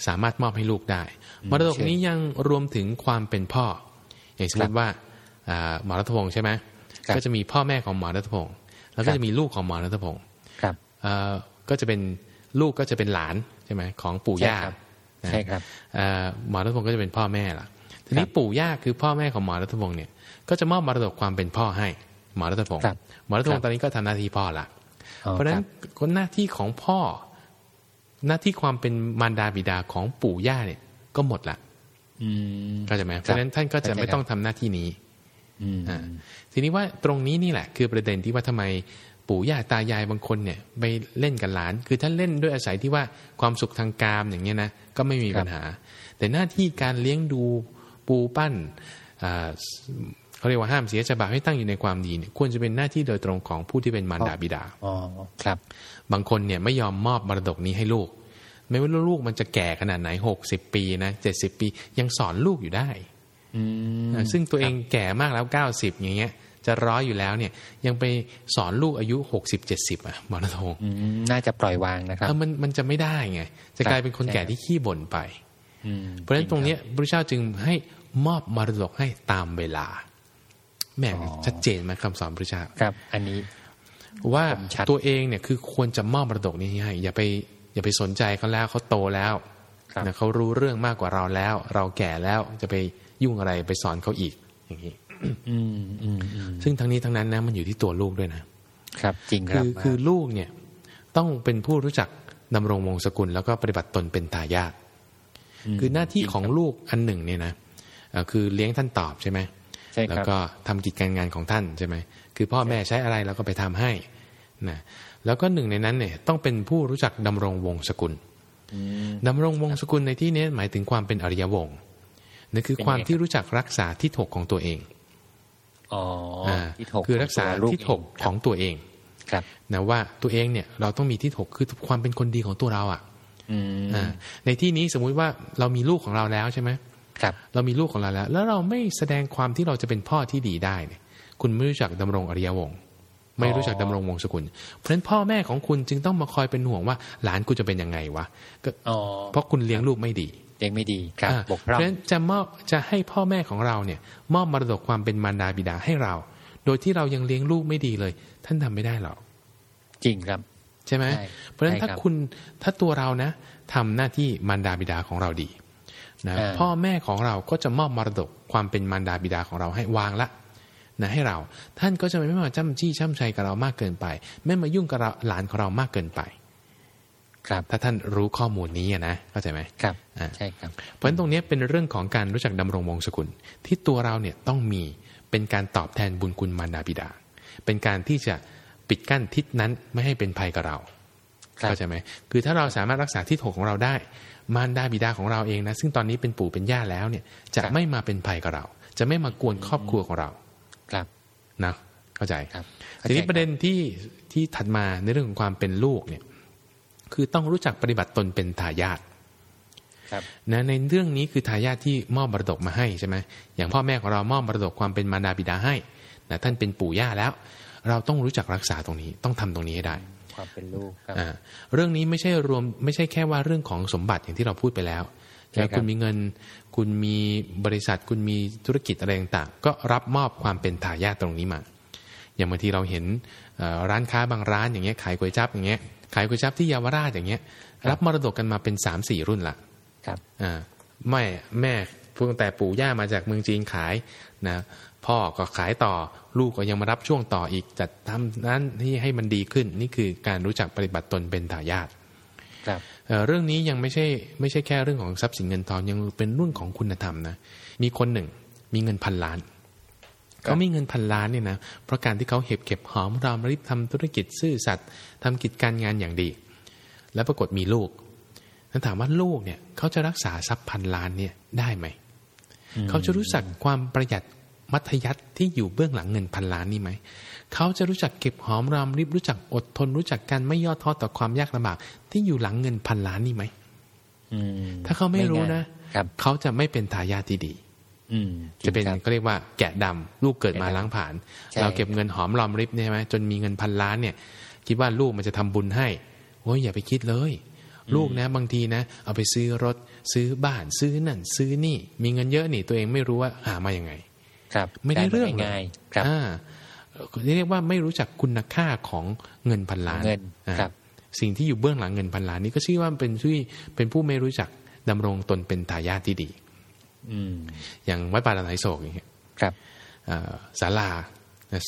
สามารถมอบให้ลูกได้อืมมรดกนี้ยังรวมถึงความเป็นพ่อ อย่างสมมติว่าอ่าหมอรัตพงศ์ใช่ไหมครับก็จะมีพ่อแม่ของหมอรัตพงศ์ แล้วคก็รับจะมีลูกของหมอรัตพงศ์ครับเอ่อก็จะเป็นลูกก็จะเป็นหลานใช่ไหมของปู่ย่าใช่ครับนะใช่ครับเอ่อหมอรัตพงศ์ก็จะเป็นพ่อแม่ล่ะทีนี้ครับปู่ย่าคือพ่อแม่ของหมอรัตพงศ์เนี่ยก็จะมอบมรดกความเป็นพ่อให้หมอรัตพงศ์ครับหมอรัตพงครัศ์บตอนนี้ก็ทำหน้าที่พ่อละอ๋อเพราะฉะนั้คนบคนหน้าที่ของพ่อ หน้าที่ความเป็นมารดาบิดาของปู่ย่าเนี่ย ก็หมดละอืมเข้าใจไหมครับเพราะฉะนั้นท่านก็จะเข้าใจไม่ต้องทำหน้าที่นี้อืมอ่า ทีนี้ว่าตรงนี้นี่แหละ คือประเด็นที่ว่าทำไมปู่ย่าตายายบางคนเนี่ยไปเล่นกับหลาน คือท่านเล่นด้วยอาศัยที่ว่าความสุขทางกามอย่างเงี้ยนะก็ไม่มีปัญหา แต่หน้าที่การเลี้ยงดูปูปั้นอ่าเขาเรียกว่าห้ามเสียฉบับให้ตั้งอยู่ในความดีเนี่ยควรจะเป็นหน้าที่โดยตรงของผู้ที่เป็นมารดาบิดาอ๋อครับ บางคนเนี่ยไม่ยอมมอบมรดกนี้ให้ลูก ไม่ว่าลูกมันจะแก่ขนาดไหนหกสิบปีนะเจ็ดสิบปี ยังสอนลูกอยู่ได้อืม ซึ่งตัวเองแก่มากแล้วเก้าสิบอย่างเงี้ย จะร้อยอยู่แล้วเนี่ย ยังไปสอนลูกอายุหกสิบเจ็ดสิบอะหมอรัตพงศ์อืมน่าจะปล่อยวางนะครับเออมันมันจะไม่ได้ไงจะกลายเป็นคนใช่แก่ที่ขี้บ่นไปอืมเพราะฉะนั้นตรงเนี้ยพระเจ้าจึงให้มอบมรดกให้ตามเวลาแหม่ชัดเจนไหมคำสอนพระเจ้าครับ อันนี้ ว่าคมชัดตัวเองเนี่ยคือควรจะมอบมรดกนี้ให้อย่าไป อย่าไปสนใจเขาแล้วเขาโตแล้วครับนะเขารู้เรื่องมากกว่าเราแล้ว เราแก่แล้วจะไป ยุ่งอะไรไปสอนเขาอีกอย่างนี้อืมอืมอืมซึ่งทั้งนี้ทั้งนั้นนะมันอยู่ที่ตัวลูกด้วยนะ ครับ จริงคคืรับอคือลูกเนี่ยต้องเป็นผู้รู้จักดำรงวงศกุล แล้วก็ปฏิบัติตนเป็นทายาทมคือหน้าที่ของลูกอันหนึ่งเนี่ยนะเอ่อคือเลี้ยงท่านตอบใช่ไหมใช่แล้วครับก็ทำกิจการงานของท่านใช่ไหมคือพ่อแม่ใช้อะไรเราก็ไปทำให้นะแล้วก็หนึ่งในนั้นเนี่ยต้องเป็นผู้รู้จักดำรงวงศกุลอืมดำรงวงศกุลในที่นี้หมายถึงความเป็นอริยวงศ์ นั่นคือเป็นไงความที่รู้จักรักษาทิฏฐกของตัวเองอ๋ออ่าที่ถกคือรักษาของตัวลูทิฏฐกของตัวเองครับนะว่าตัวเองเนี่ยเราต้องมีทิฏฐกคือความเป็นคนดีของตัวเราอะอืมอ่าในที่นี้สมมุติว่าเรามีลูกของเราแล้วใช่ไหมครับ เรามีลูกของเราแล้ว แล้วเราไม่แสดงความที่เราจะเป็นพ่อที่ดีได้เนี่ย คุณไม่รู้จักดำรงอริยวงศ์ไม่รู้จักดำรงวงศกุล เพราะฉะนั้นพ่อแม่ของคุณจึงต้องมาคอยเป็นห่วงว่า หลานคุณจะเป็นยังไงวะก็อ๋อเพราะคุณเลี้ยงลูกไม่ดี เลี้ยงไม่ดีครับอ่าบกเพพร่องราะฉะนั้นจะมอบจะให้พ่อแม่ของเราเนี่ย มอบมรดกความเป็นมารดาบิดาให้เรา โดยที่เรายังเลี้ยงลูกไม่ดีเลย ท่านทำไม่ได้หรอกจริงครับ ใช่ไหมใช่เพราะฉะนั้นใช่ถ้าครับคุณถ้าตัวเรานะทำหน้าที่มารดาบิดาของเราดีนะอ่าพ่อแม่ของเราก็จะมอบมรดกความเป็นมารดาบิดาของเราให้วางละนะให้เรา ท่านก็จะไม่มาจ้ำจี้ช่ำชัยกับเรามากเกินไป ไม่มายุ่งกับเราหลานของเรามากเกินไป ครับถ้าท่านรู้ข้อมูลนี้อะนะเข้าใจไหมครับอ่าใช่ครับ เพราะฉะนั้นตรงนี้เป็นเรื่องของการรู้จักดำรงวงศกุล ที่ตัวเราเนี่ยต้องมีเป็นการตอบแทนบุญคุณมารดาบิดา เป็นการที่จะปิดกั้นทิศนั้นไม่ให้เป็นภัยกับเราครับเข้าใจไหมคือถ้าเราสามารถรักษาทิศหกของเราได้ มารดาบิดาของเราเองนะซึ่งตอนนี้เป็นปู่เป็นย่าแล้วเนี่ย จะครับไม่มาเป็นภัยกับเรา จะไม่มากวนครอบครัวของเราครับนะเข้าใจครับทีนี้ประเด็นที่ที่ถัดมาในเรื่องของความเป็นลูกเนี่ย คือต้องรู้จักปฏิบัติตนเป็นทายาทครับนะในเรื่องนี้คือทายาทที่มอบมรดกมาให้ใช่ไหมอย่างพ่อแม่ของเรามอบมรดกความเป็นมารดาบิดาให้นะท่านเป็นปู่ย่าแล้ว เราต้องรู้จักรักษาตรงนี้ต้องทำตรงนี้ให้ได้ความเป็นลูกครับอ่าเรื่องนี้ไม่ใช่รวมไม่ใช่แค่ว่าเรื่องของสมบัติอย่างที่เราพูดไปแล้วใช่ครับคุณมีเงิน คุณมีบริษัท คุณมีธุรกิจอะไรต่างๆ ก็รับมอบความเป็นทายาทตรงนี้มา อย่างบางทีเราเห็นเอ่อร้านค้าบางร้านอย่างเงี้ยขายก๋วยจั๊บอย่างเงี้ย ขายก๋วยจั๊บที่เยาวราชอย่างเงี้ย รับมรดกกันมาเป็นสามสี่รุ่นละครับอ่าแม่แม่พวกแต่ปู่ย่ามาจากเมืองจีนขายนะพ่อก็ขายต่อลูกก็ยังมารับช่วงต่ออีกจัดทำนั้นที่ให้มันดีขึ้น นี่คือการรู้จักปฏิบัติตนเป็นทายาทครับเอ่อเรื่องนี้ยังไม่ใช่ไม่ใช่แค่เรื่องของทรัพย์สินเงินทองยังเป็นเรื่องของคุณธรรมนะมีคนหนึ่งมีเงินพันล้าน เขามีเงินพันล้านเนี่ยนะเพราะการที่เขาเห็บเก็บหอมรอมริบทำธุรกิจซื่อสัตย์ทำกิจการงานอย่างดี แล้วปรากฏมีลูกนั้นถามว่าลูกเนี่ยเขาจะรักษาทรัพย์พันล้านเนี่ยได้ไหมอืมเขาจะรู้สักความประหยัดมัธยัติที่อยู่เบื้องหลังเงินพันล้านนี่ไหม เขาจะรู้จักเก็บหอมรอมริบรู้จักอดทน รู้จักการไม่ย่อท้อต่อความยากลำบากที่อยู่หลังเงินพันล้านนี่ไหมอืมถ้าเขาไม่รู้นะครับเขาจะไม่เป็นทายาทที่ดีอืม จะเป็นครับก็เรียกว่าแกะดำลูกเกิดมาแกะดำล้างผ่านใช่เราเก็บเงินหอมรอมริบเนี่ยใช่ไหมจนมีเงินพันล้านเนี่ย คิดว่าลูกมันจะทำบุญให้โอ้ยอย่าไปคิดเลย ลูกนะบางทีนะ เอาไปซื้อรถซื้อบ้านซื้อนั่น ซื้อนี่ มีเงินเยอะนี่ตัวเองไม่รู้ว่าหามาอย่างไง ครับ ไม่ได้เรื่องเลยง่ายๆครับอ่าเรียกว่าไม่รู้จักคุณค่าของเงินพันล้านเงินอ่าครับ สิ่งที่อยู่เบื้องหลังเงินพันล้านนี้ก็ชื่อว่าเป็นชื่อเป็นผู้ไม่รู้จักดำรงตนเป็นทายาทที่ดี อืมอย่างวัดป่าดอนไหโศกอย่างเงี้ยครับเอ่อศาลา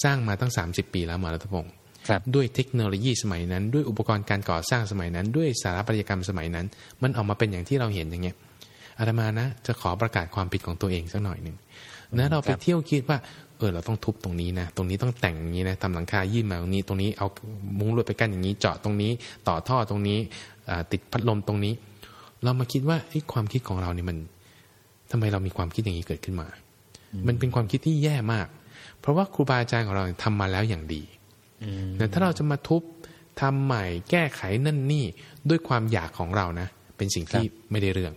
สร้างมาตั้ง 30 ปีแล้วหมอรัตพงศ์ครับด้วยเทคโนโลยีสมัยนั้น ด้วยอุปกรณ์การก่อสร้างสมัยนั้น ด้วยสถาปัตยกรรมสมัยนั้น มันออกมาเป็นอย่างที่เราเห็นอย่างเงี้ยอาตมานะ จะขอประกาศความผิดของตัวเองสักหน่อยหนึ่งนะเราไปครับเที่ยวคิดว่า เออเราต้องทุบตรงนี้นะ ตรงนี้ต้องแต่งอย่างนี้นะทำหลังคายื่นมาตรงนี้ ตรงนี้เอามุ้งลวดไปกั้นอย่างนี้ เจาะตรงนี้ ต่อท่อตรงนี้อ่าติดพัดลมตรงนี้ เรามาคิดว่าไอ้ความคิดของเราเนี่ยมัน ทำไมเรามีความคิดอย่างนี้เกิดขึ้นมา มันเป็นความคิดที่แย่มาก เพราะว่าครูบาอาจารย์ของเราทำมาแล้วอย่างดีอืมแต่ถ้าเราจะมาทุบทำใหม่แก้ไขนั่นนี่ด้วยความอยากของเรานะ เป็นสิ่งที่ไม่ได้เรื่อง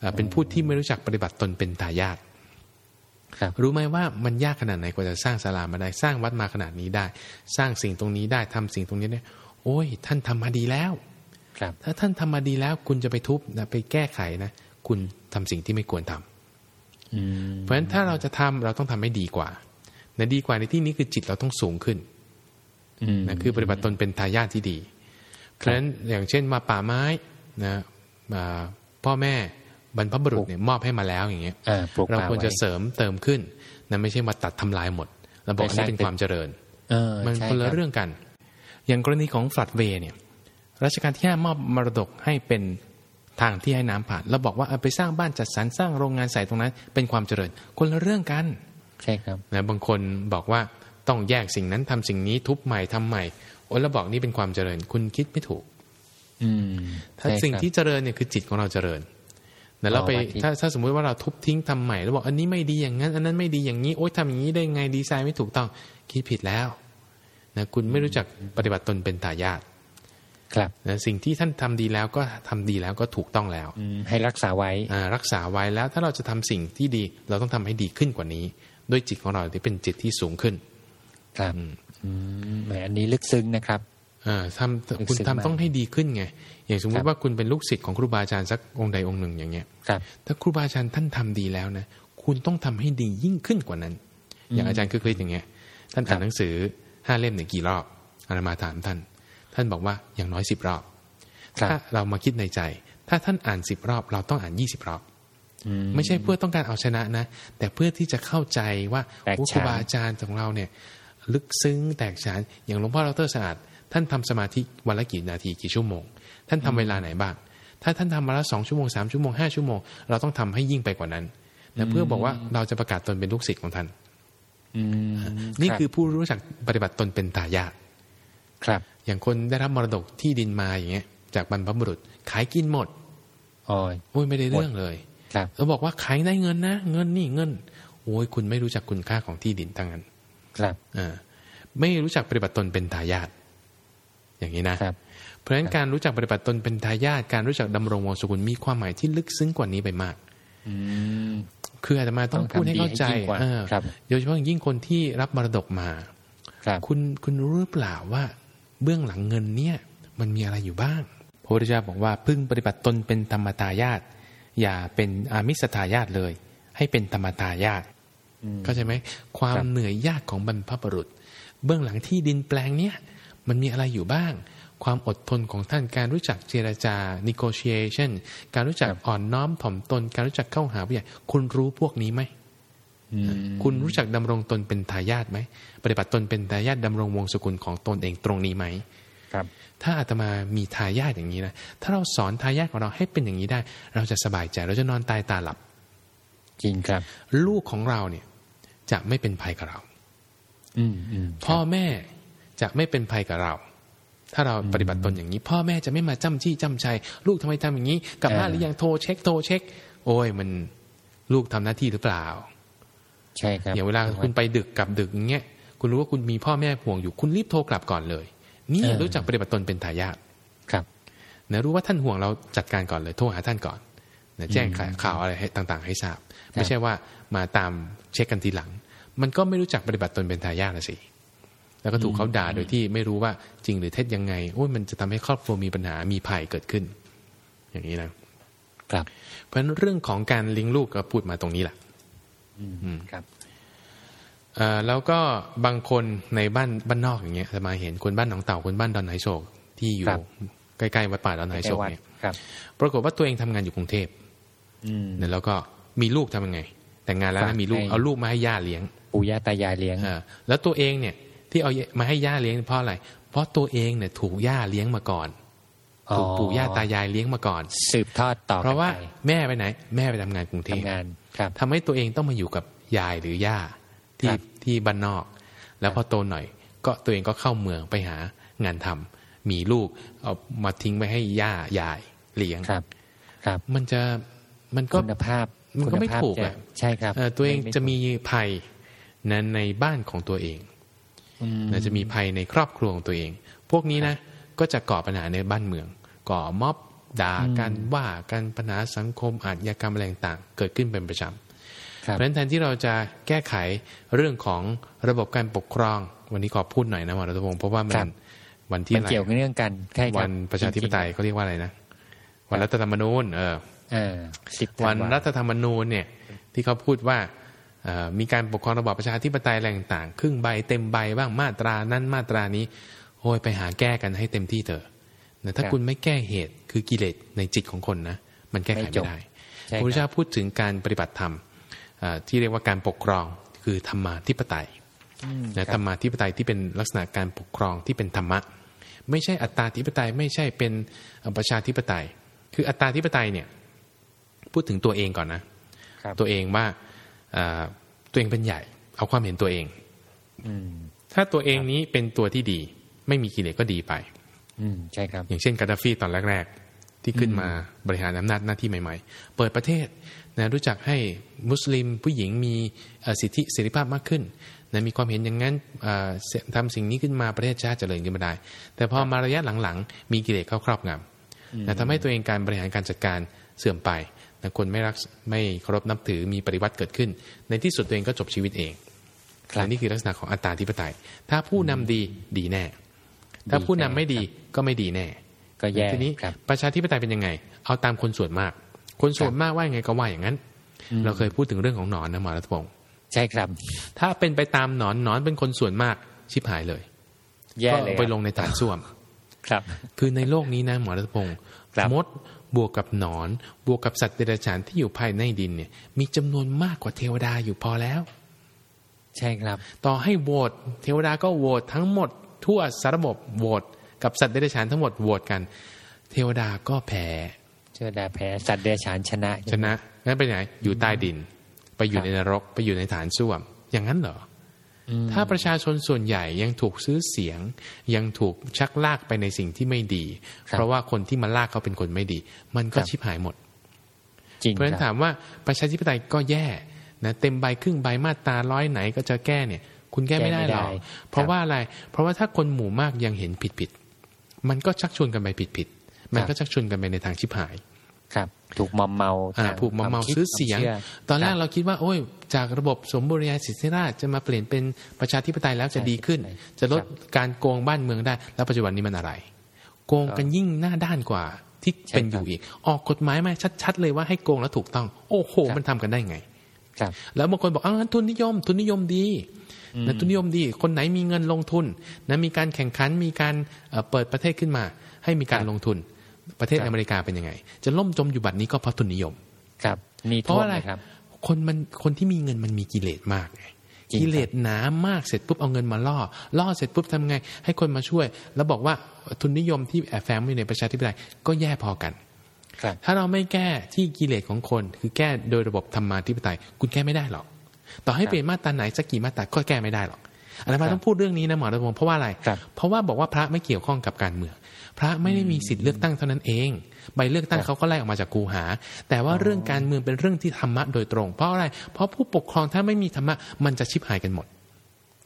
เอ่อเป็นผู้ที่ไม่รู้จักปฏิบัติตนเป็นทายาทครับรู้ไหมว่ามันยากขนาดไหนกว่าจะสร้างศาลามาได้สร้างวัดมาขนาดนี้ได้ สร้างสิ่งตรงนี้ได้ทำสิ่งตรงนี้ได้โอ้ย ท่านทำมาดีแล้ว ครับ ถ้าท่านทำมาดีแล้ว คุณจะไปทุบนะไปแก้ไขนะ คุณ ทำสิ่งที่ไม่ควรทำอืมเพราะฉะนั้นถ้าเราจะทำเราต้องทำให้ดีกว่านะดีกว่าในที่นี้คือจิตเราต้องสูงขึ้นอืมนะคือปฏิบัติตนเป็นทายาทที่ดี เพราะฉะนั้นอย่างเช่นมาป่าไม้นะอ่าพ่อแม่บรรพบุรุษเนี่ยมอบให้มาแล้วอย่างเงี้ยอ่าปลูกเราป่าควรจะไว้เสริมเติมขึ้นนะไม่ใช่มาตัดทำลายหมดแล้วบอกไปอันสนี้ร้างเป็นความเจริญเออมันใช่คนละรับเรื่องกัน อย่างกรณีของฟลัดเวย์เนี่ยรัชกาลที่ห้ามอบมรดกให้เป็น ทางที่ให้น้ำผ่านแล้วบอกว่าเอาไปสร้างบ้านจัดสรรสร้างโรงงานใส่ตรงนั้น เป็นความเจริญ คนละเรื่องกันใช่ครับนะบางคนบอกว่าต้องแยกสิ่งนั้นทำสิ่งนี้ทุบใหม่ทำใหม่โอ้แล้วบอกนี่เป็นความเจริญ คุณคิดไม่ถูก อืมถ้าใช่สิ่งครับที่เจริญเนี่ยคือจิตของเราเจริญแต่เราไปอ๋อว่าที่ถ้าถ้าสมมุติว่าเราทุบทิ้งทำใหม่แล้วบอกอันนี้ไม่ดีอย่างนั้น อันนั้นไม่ดีอย่างนี้โอ๊ยทำอย่างนี้ได้ไงดีไซน์ไม่ถูกต้องคิดผิดแล้วนะคุณไม่รู้จักปฏิบัติตนเป็นทายาท ครับนะสิ่งที่ท่านทำดีแล้วก็ทำดีแล้วก็ถูกต้องแล้วอืมให้รักษาไว้อ่ารักษาไว้แล้วถ้าเราจะทำสิ่งที่ดีเราต้องทำให้ดีขึ้นกว่านี้ ด้วยจิตของเราที่เป็นจิตที่สูงขึ้น ครับอืมแหมอันนี้ลึกซึ้งนะครับอ่าทำคุณลึกซึ้งทำมากต้องให้ดีขึ้นไง อย่างสมมครัติบว่าคุณเป็นลูกศิษย์ของครูบาอาจารย์สักองค์ใดองค์หนึ่งอย่างเงี้ยครับถ้าครูบาอาจารย์ท่านทำดีแล้วนะคุณต้องทำให้ดียิ่งขึ้นกว่านั้น อย่างอาจารย์คือคลิปอย่างเงี้ย ท่านอ่านหนังสือห้าเล่มเนี่ยกี่รอบอาตมาถามท่าน ท่านบอกว่าอย่างน้อยสิบรอบครับถ้าเรามาคิดในใจ ถ้าท่านอ่านสิบรอบ เราต้องอ่านยี่สิบรอบอืมไม่ใช่เพื่อต้องการเอาชนะนะ แต่เพื่อที่จะเข้าใจว่าแตกโอ้ฉานครูบาอาจารย์ของเราเนี่ย ลึกซึ้งแตกฉาน อย่างหลวงพ่อดรสะอาดท่านทำสมาธิวันละกี่นาทีกี่ชั่วโมง ท่านทำเวลาไหนบ้าง ถ้าท่านทำมาละสองชั่วโมงสามชั่วโมงห้าชั่วโมง เราต้องทำให้ยิ่งไปกว่านั้นนะเพื่อบอกว่าเราจะประกาศตนเป็นลูกศิษย์ของท่านอืมนี่รับคือผู้รู้จักปฏิบัติตนเป็นตายาทครับ อย่างคนได้รับมรดกที่ดินมาอย่างเงี้ย จากบรรพบุรุษ ขายกินหมดอ๋อโอ้ยไม่ได้เรื่องเลยครับเราบอกว่าขายได้เงินนะ เงินนี่เงิน โอ้ยคุณไม่รู้จักคุณค่าของที่ดินทั้งนั้น ครับอ่าไม่รู้จักปฏิบัติตนเป็นทายาทอย่างนี้นะครับ เพราะฉะนั้นการรู้จักปฏิบัติตนเป็นทายาทการรู้จักดำรงวงศกุลมีความหมายที่ลึกซึ้งกว่านี้ไปมากอืมคืออาตมาต้องต้องพูดให้เข้าใจทำดีให้ยิ่งกว่าเออครับโดยเฉพาะอย่างยิ่งคนที่รับมรดกมาครับคุณคุณรู้หรือเปล่าว่า เบื้องหลังเงินเนี่ยมันมีอะไรอยู่บ้าง พระพุทธเจ้าบอกว่าพึ่งปฏิบัติตนเป็นธรรมทายาทอย่าเป็นอามิสทายาทเลย ให้เป็นธรรมทายาทอืมเข้าใจไหมความครับเหนื่อยยากของบรรพบุรุษ เบื้องหลังที่ดินแปลงเนี้ยมันมีอะไรอยู่บ้าง ความอดทนของท่านการรู้จักเจรจา negotiation การรู้จักอ่อนน้อมถ่อมตน การรู้จักเข้าหาผู้ใหญ่คุณรู้พวกนี้ไหมอืม คุณรู้จักดำรงตนเป็นทายาทไหมปฏิบัติตนเป็นทายาทดำรงวงศกุลของตนเองตรงนี้ไหมครับ ถ้าอาตมามีทายาทอย่างนี้นะถ้าเราสอนทายาทของเราให้เป็นอย่างนี้ได้ เราจะสบายใจเราจะนอนตายตาหลับ จริงครับ ลูกของเราเนี่ย จะไม่เป็นภัยกับเรา อืมอืมพ่อแม่จะไม่เป็นภัยกับเรา ถ้าเราปฏิบัติตนอย่างนี้ พ่อแม่จะไม่มาจ้ำจี้จ้ำชัยลูกทำไมทำอย่างนี้กลับบ้านหรือยังโทรเช็คโทรเช็ค โอ้ยมันลูกทำหน้าที่หรือเปล่า ใช่ครับอย่างเวลาคุณไปดึกกลับดึกอย่างเงี้ยคุณรู้ว่าคุณมีพ่อแม่ห่วงอยู่ คุณรีบโทรกลับก่อนเลย นี่เออรู้จักปฏิบัติตนเป็นทายาทครับนะรู้ว่าท่านห่วงเราจัดการก่อนเลย โทรหาท่านก่อนนะแจ้งข่าวข่าวอะไรให้ต่าง ๆ ให้ทราบ ไม่ใช่ว่ามาตามเช็คกันทีหลัง มันก็ไม่รู้จักปฏิบัติตนเป็นทายาทนะสิแล้วก็ถูกเขาด่าโดยที่ไม่รู้ว่าจริงหรือเท็จยังไงโอ้ยมันจะทำให้ครอบครัวมีปัญหามีภัยเกิดขึ้น อย่างนี้นะครับ เพราะฉะนั้นเรื่องของการเลี้ยงลูกก็พูดมาตรงนี้แหละอืม ครับเอ่อแล้วก็บางคนในบ้านบ้านนอกอย่างเงี้ยจะมาเห็นคนบ้านหนองเต่าคนบ้านดอนไหโศกที่อยู่ครับใกล้ๆวัดป่าดอนไหโศกวัดเนี่ยครับปรากฏว่าตัวเองทำงานอยู่กรุงเทพอืมเนี่ยแล้วก็มีลูกทำยังไง แต่งงานแล้วฝานะกมีลูกให้เอาลูกมาให้ย่าเลี้ยงปู่ย่าตายายเลี้ยงเออแล้วตัวเองเนี่ยที่เอามาให้ย่าเลี้ยงเพราะอะไร เพราะตัวเองเนี่ยถูกย่าเลี้ยงมาก่อน ถูกปู่ย่าตายายเลี้ยงมาก่อน สืบทอดต่อเพราะว่ากันไปแม่ไปไหน แม่ไปทำงานกรุงเทพทำงานครับทำให้ตัวเองต้องมาอยู่กับยายหรือย่าที่ครับที่บ้านนอก แล้วพอโตหน่อย ก็ตัวเองก็เข้าเมืองไปหางานทำมีลูกเอามาทิ้งไว้ให้ย่ายายเลี้ยงครับ ครับ มันจะมันก็คุณภาพมันก็ไม่คุณภาพถูกจะอะใช่ครับเอ่อตัวเองไไจะมีภัยนั้นในบ้านของตัวเองอืมนะจะมีภัยในครอบครัวของตัวเอง พวกนี้นะก็จะก่อปัญหาในบ้านเมือง ก่อม็อบด่ากันว่ากันปัญหาสังคมอาชญากรรมอะไรต่างๆเกิดขึ้นเป็นประจำครับเพราะฉะนั้นแทนที่เราจะแก้ไขเรื่องของระบบการปกครอง วันนี้ขอพูดหน่อยนะหมอรัตพงศ์เพราะว่ามัครันบวันที่มันอะไรเกี่ยวกับเรื่องกันใช่ครับวันประชาธิปไตยเขาเรียกว่าอะไรนะวันรัฐธรรมนูญ เออเออสิบวันรัฐธรรมนูญเนี่ย ที่เขาพูดว่าเอ่อมีการปกครองระบอบประชาธิปไตยอะไรต่างๆครึ่งใบเต็มใบบ้างมาตรานั้นมาตรานี้โอ้ยไปหาแก้กันให้เต็มที่เถอะ นะถ้าคุณไม่แก้เหตุคือกิเลสในจิตของคนนะมันแก้ไขไม่ได้ใช่พระพุทธครัเจ้าบพูดถึงการปฏิบัติธรรมเอ่อที่เรียกว่าการปกครองคือธรรมาธิปไตยอืมนะคธรัรบรมาธิปไตยที่เป็นลักษณะการปกครองที่เป็นธรรมะ ไม่ใช่อัตตาธิปไตยไม่ใช่เป็นเอ่อประชาธิปไตย คืออัตตาธิปไตยเนี่ยพูดถึงตัวเองก่อนนะครับตัวเองว่าเอ่อตัวเองเป็นใหญ่ เอาความเห็นตัวเองอืมถ้าตัวเองนี้เป็นตัวที่ดี ไม่มีกิเลสก็ดีไป อืมใช่ครับ อย่างเช่นกาดาฟีตอนแรก ๆ ที่ขึ้นมาบริหารอำนาจหน้าที่ใหม่ ๆ เปิดประเทศนะรู้จักให้มุสลิมผู้หญิงมีเอ่อสิทธิเสรีภาพมากขึ้นนะมีความเห็นอย่างนั้นเอ่อเสทำสิ่งนี้ขึ้นมาประเทศชาติเจริญขึ้นมาได้ แต่พอมาระยะหลังๆ มีกิเลสเข้าครอบงำนะทำให้ตัวเองการบริหารการจัดการเสื่อมไปนะคนไม่รักไม่เคารพนับถือมีปฏิวัติเกิดขึ้น ในที่สุดตัวเองก็จบชีวิตเองครับและนี่คือลักษณะของอัตตาธิปไตย ถ้าผู้นำดีดีแน่ ถ้าผู้นำไม่ดีก็ไม่ดีแน่ ก็แย่ทีนี้ครับประชาธิปไตยเป็นยังไง เอาตามคนส่วนมาก คนส่วนมากว่ายังไงก็ว่าอย่างนั้น เราเคยพูดถึงเรื่องของหนอนนะหมอรัตพงศ์ใช่ครับ ถ้าเป็นไปตามหนอนหนอนเป็นคนส่วนมากชิบหายเลย แย่ก็เลยไปลงในฐานส้วม ครับ คือในโลกนี้นะหมอรัตพงศ์ครับมดบวกกับหนอน บวกกับสัตว์เดรัจฉานที่อยู่ภายในดินเนี่ย มีจำนวนมากกว่าเทวดาอยู่พอแล้ว ใช่ครับ ต่อให้โหวตเทวดาก็โหวตทั้งหมด ทั่วสารบบโหวตกับสัตว์เดรัจฉานทั้งหมดโหวตกัน เทวดาก็แพ้เชื่อดาแพ้สัตว์เดรัจฉานชนะชนะงั้นไปไหนอยู่ใต้ดิน ไปอยู่ครับในนรกไปอยู่ในฐานส้วม อย่างนั้นเหรออืมถ้าประชาชนส่วนใหญ่ยังถูกซื้อเสียง ยังถูกชักลากไปในสิ่งที่ไม่ดี เพราะว่าคนที่มาลากเขาเป็นคนไม่ดี มันก็ชิบหายหมดจริงเพราะฉะนั้นครัถาบมว่าประชาธิปไตยก็แย่นะเต็มใบครึ่งใบมาตราร้อยไหนก็จะแก้เนี่ย คุณแก้ไม่ได้หรอกเพราะว่าอะไร เพราะว่าถ้าคนหมู่มากยังเห็นผิดผิดๆมันก็ชักชวนกันไปผิดผิดๆมันก็ชักชวนกันไปในทางชิบหายครับถูกมอมเมาอ่าทางผูกมอมเมาควคิดซื้อเสียงความชื่ตอนแรกครับเราคิดว่า โอ้ย จากระบบสมบูรณาญาสิทธิราชย์จะมาเปลี่ยนเป็นประชาธิปไตยแล้วจะดีขึ้น จะลดการโกงบ้านเมืองได้ แล้วปัจจุบันนี้มันอะไร โกงกันยิ่งหน้าด้านกว่าที่เป็นอยู่อีก ออกกฎหมายมาชัดๆเลยว่าให้โกงแล้วถูกต้อง โอ้โห มันทำกันได้ไง ครับ แล้วบางคนบอกอ้าวงั้นทุนนิยม ทุนนิยมดี นะทุนนิยมดี คนไหนมีเงินลงทุนนะมีการแข่งขันมีการเอ่อเปิดประเทศขึ้นมา ให้มีการครับลงทุนประเทศครับอเมริกาเป็นยังไง จะล่มจมอยู่บัดนี้ก็เพราะทุนนิยม ครับนี่เพราะท่วมอะไรเลยครับ คนมันคนที่มีเงินมันมีกิเลสมากไงจริงครับกิเลสหนามากเสร็จปุ๊บเอาเงินมาล่อ ล่อเสร็จปุ๊บทำไง ให้คนมาช่วย แล้วบอกว่าทุนนิยมที่แอบแฝงอยู่ในประชาธิปไตยก็แย่พอกันครับถ้าเราไม่แก้ที่กิเลสของคน คือแก้โดยระบบธรรมาธิปไตย คุณแก้ไม่ได้หรอก ต่อให้ครับเปลี่ยนมาตราไหนสักกี่มาตราก็แก้ไม่ได้หรอกอาตมาครับต้องพูดเรื่องนี้นะหมอรัตพงศ์เพราะว่าอะไรครับเพราะว่าบอกว่าพระไม่เกี่ยวข้องกับการเมือง พระไม่ได้มีสิทธิ์เลือกตั้งเท่านั้นเอง ใบเลือกตั้งเขาก็ไล่ออกมาจากกูหา แต่ว่าเรื่องการเมืองเป็นเรื่องที่ธรรมะโดยตรง เพราะอะไร เพราะผู้ปกครองถ้าไม่มีธรรมะมันจะชิบหายกันหมด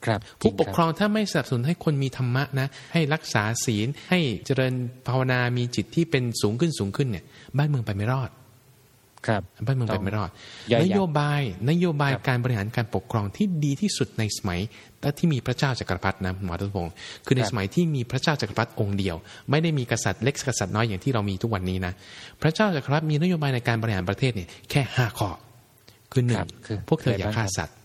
ครับผู้ปกครองถ้าไม่สนับสนุนให้คนมีธรรมะนะ ให้รักษาศีล ให้เจริญภาวนา มีจิตที่เป็นสูงขึ้นสูงขึ้นเนี่ย บ้านเมืองไปไม่รอด ครับบ้านเมืองไปไม่รอดย่อยยันบโยบาย นโยบายครับการบริหารการปกครองที่ดีที่สุดในสมัยแต่ที่มีพระเจ้าจักรพรรดินะหมอทุพงศ์คือในครับสมัยที่มีพระเจ้าจักรพรรดิองค์เดียว ไม่ได้มีกษัตริย์เล็กกษัตริย์น้อยอย่างที่เรามีทุกวันนี้นะพระเจ้าจักรพรรดิมีนโยบายในการบริหารประเทศเนี่ยแค่ห้าข้อคือหนึ่ครังบคือพวกเธออย่าอะไรบ้างฆ่าสัตว์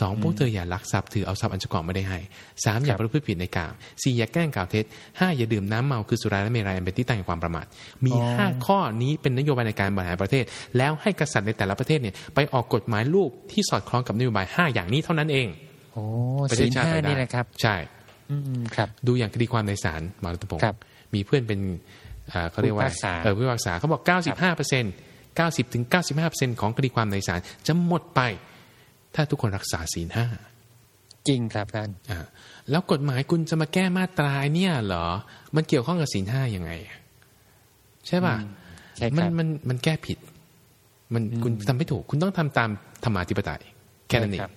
สองพวกเธออย่าลักทรัพย์ถือเอาทรัพย์อันจะก่อนไม่ได้ให้สามอย่าประพฤติผิดในกามสี่อย่าแกล้งกล่าวเท็จห้าอย่าดื่มน้ำเมาคือสุราและเมรัยอันเป็นที่ตั้งแห่งความประมาทมีอ๋อห้าข้อนี้เป็นนโยบายในการบริหารประเทศ แล้วให้กษัตริย์ในแต่ละประเทศเนี่ยไปออกกฎหมายลูกที่สอดคล้องกับนโยบายห้าอย่างนี้เท่านั้นเองโอ้ประเทศีศลชาติห้าไปได้นี่แหละครับ ใช่อืมครับดูอย่างคดีความในศาลหมอรัตพงศ์ครับมีเพื่อนเป็นอ่าเขาเรียกว่าผู้พิพากษาเออผู้พิพากษาเขาบอก 95เปอร์เซ็นต์90ถึง95เปอร์เซ็นต์ของคดีความในศาลจะหมดไป ถ้าทุกคนรักษาศีลห้าจริงครับท่านอ่าแล้วกฎหมายคุณจะมาแก้มาตราเนี่ยเหรอ มันเกี่ยวข้องกับศีลห้ายังไงอะใช่ป่ะใช่คมัรันบมันมันแก้ผิด มันคุณทำไม่ถูก คุณต้องทำตามธรรมาธิปไตย แค่นั้นเอใช่งรับ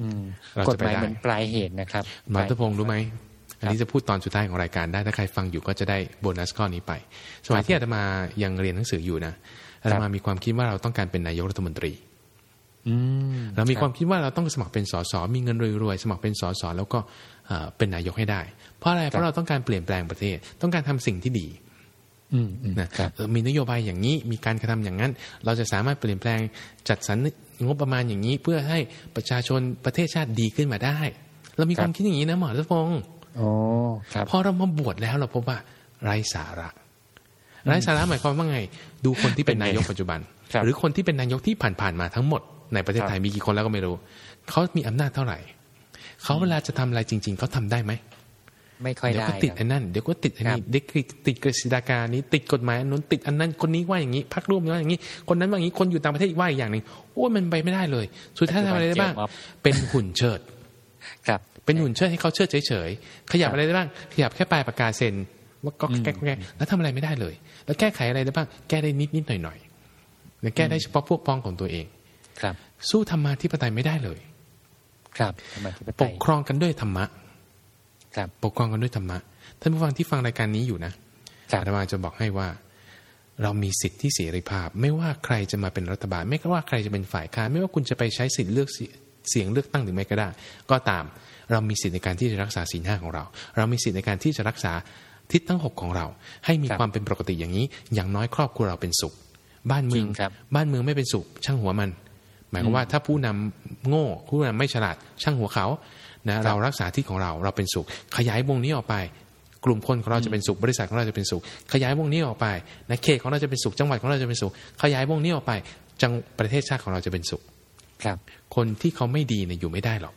อืมเรากจะฎไปหมายได้เหมือนปลายเหตุนะครับหมอรัตพงศ์รู้ไหมอันนี้ครับจะพูดตอนสุดท้ายของรายการได้ถ้าใครฟังอยู่ก็จะได้โบนัสข้อนี้ไป สมัยที่อาตมายังเรียนหนังสืออยู่นะอาตมามีความคิดว่าเราต้องการเป็นนายกรัฐมนตรีอืม เรามีความคิดว่าเราต้องสมัครเป็นสสมีเงินรวยๆสมัครเป็นสสแล้วก็เอ่อเป็นนายกให้ได้ เพราะอะไรเพราะเราต้องการเปลี่ยนแปลงประเทศ ต้องการทำสิ่งที่ดีอืมอืมนะครับเอ่อมีนโยบายอย่างนี้มีการกระทำอย่างนั้น เราจะสามารถเปลี่ยนแปลงจัดสรรงบประมาณอย่างนี้ เพื่อให้ประชาชนประเทศชาติดีขึ้นมาได้ เรามีความคิดอย่างนี้นะหมอรัตพงศ์โอ้ครับพอเรามาบวชแล้วเราพบว่าไร้สาระไร้สาระหมายความว่าไง ดูคนที่เป็นนายกปัจจุบันครับหรือคนที่เป็นนายกที่ผ่านๆมาทั้งหมด ในประเทศไทยมีกี่คนแล้วก็ไม่รู้เขามีอำนาจเท่าไหร่เขาเวลาจะทำอะไรจริง ๆเขาทำได้ไหมไม่ค่อยเดี๋ยวได้ก็ติดคอัรับนนั้นเดี๋ยวก็ติดอันนี้ครับเด็กติดกฤษฎากานี้ ติดกฎหมายอันนู้นติดอันนั้นคนนี้ว่าอย่างนี้พักร่วมว่าอย่างนี้ คนนั้นว่าอย่างนี้คนอยู่ต่างประเทศว่าอีกอย่างหนึ่งโอ้ยมันไปไม่ได้เลย สุดท้ายทำอะไรได้บ้างเจอม็อบเป็นหุ่นเชิด ครับ เป็นหุ่นเชิดให้เขาเชิดเฉยๆขยับอะไรได้บ้าง ขยับแค่ปลายปากกาเซ็นว่าก็แก้ก็แก้แล้วทำอะไรไม่ได้เลย แล้วแก้ไขอะไรได้บ้าง แก้ได้นิดนิดๆหน่อยหน่อยๆแล้วแก้ได้เฉพาะพวกพ้องของตัวเอง ครับ สู้ธรรมาธิปไตยไม่ได้เลย ครับธรรมาธิปไตปยกครองกันด้วยธรรมะ ครับ ปกครองกันด้วยธรรมะท่านผู้ฟังที่ฟังรายการนี้อยู่นะครับอาตมาจะบอกให้ว่า เรามีสิทธิเสรีภาพ ไม่ว่าใครจะมาเป็นรัฐบาล ไม่ว่าใครจะเป็นฝ่ายค้านไม่ว่าคุณจะไปใช้สิทธิเลือกเสียเสียงเลือกตั้งหรือไม่ก็ได้ ก็ตาม เรามีสิทธิในการที่จะรักษาศีลห้าของเรา เรามีสิทธิในการที่จะรักษาทิศทั้งหกของเรา ให้มีครับความเป็นปกติอย่างนี้ อย่างน้อยครอบครัวเราเป็นสุข บ้านเมืองจริงครับบ้านเมืองไม่เป็นสุข ช่างหัวมันห มายความว่าถ้าผู้นำโง่ผู้นำไม่ฉลาดช่างหัวเขานะเรารักษาที่ของเราเราเป็นสุข ขยายวงนี้ออกไป กลุ่มคนของเราจะเป็นสุขบริษัทของเราจะเป็นสุข ขยายวงนี้ออกไปนะเขตของเราจะเป็นสุขจังหวัดของเราจะเป็นสุข ขยายวงนี้ออกไป จังประเทศชาติของเราจะเป็นสุข ครับ คนที่เขาไม่ดีเนี่ยอยู่ไม่ได้หรอก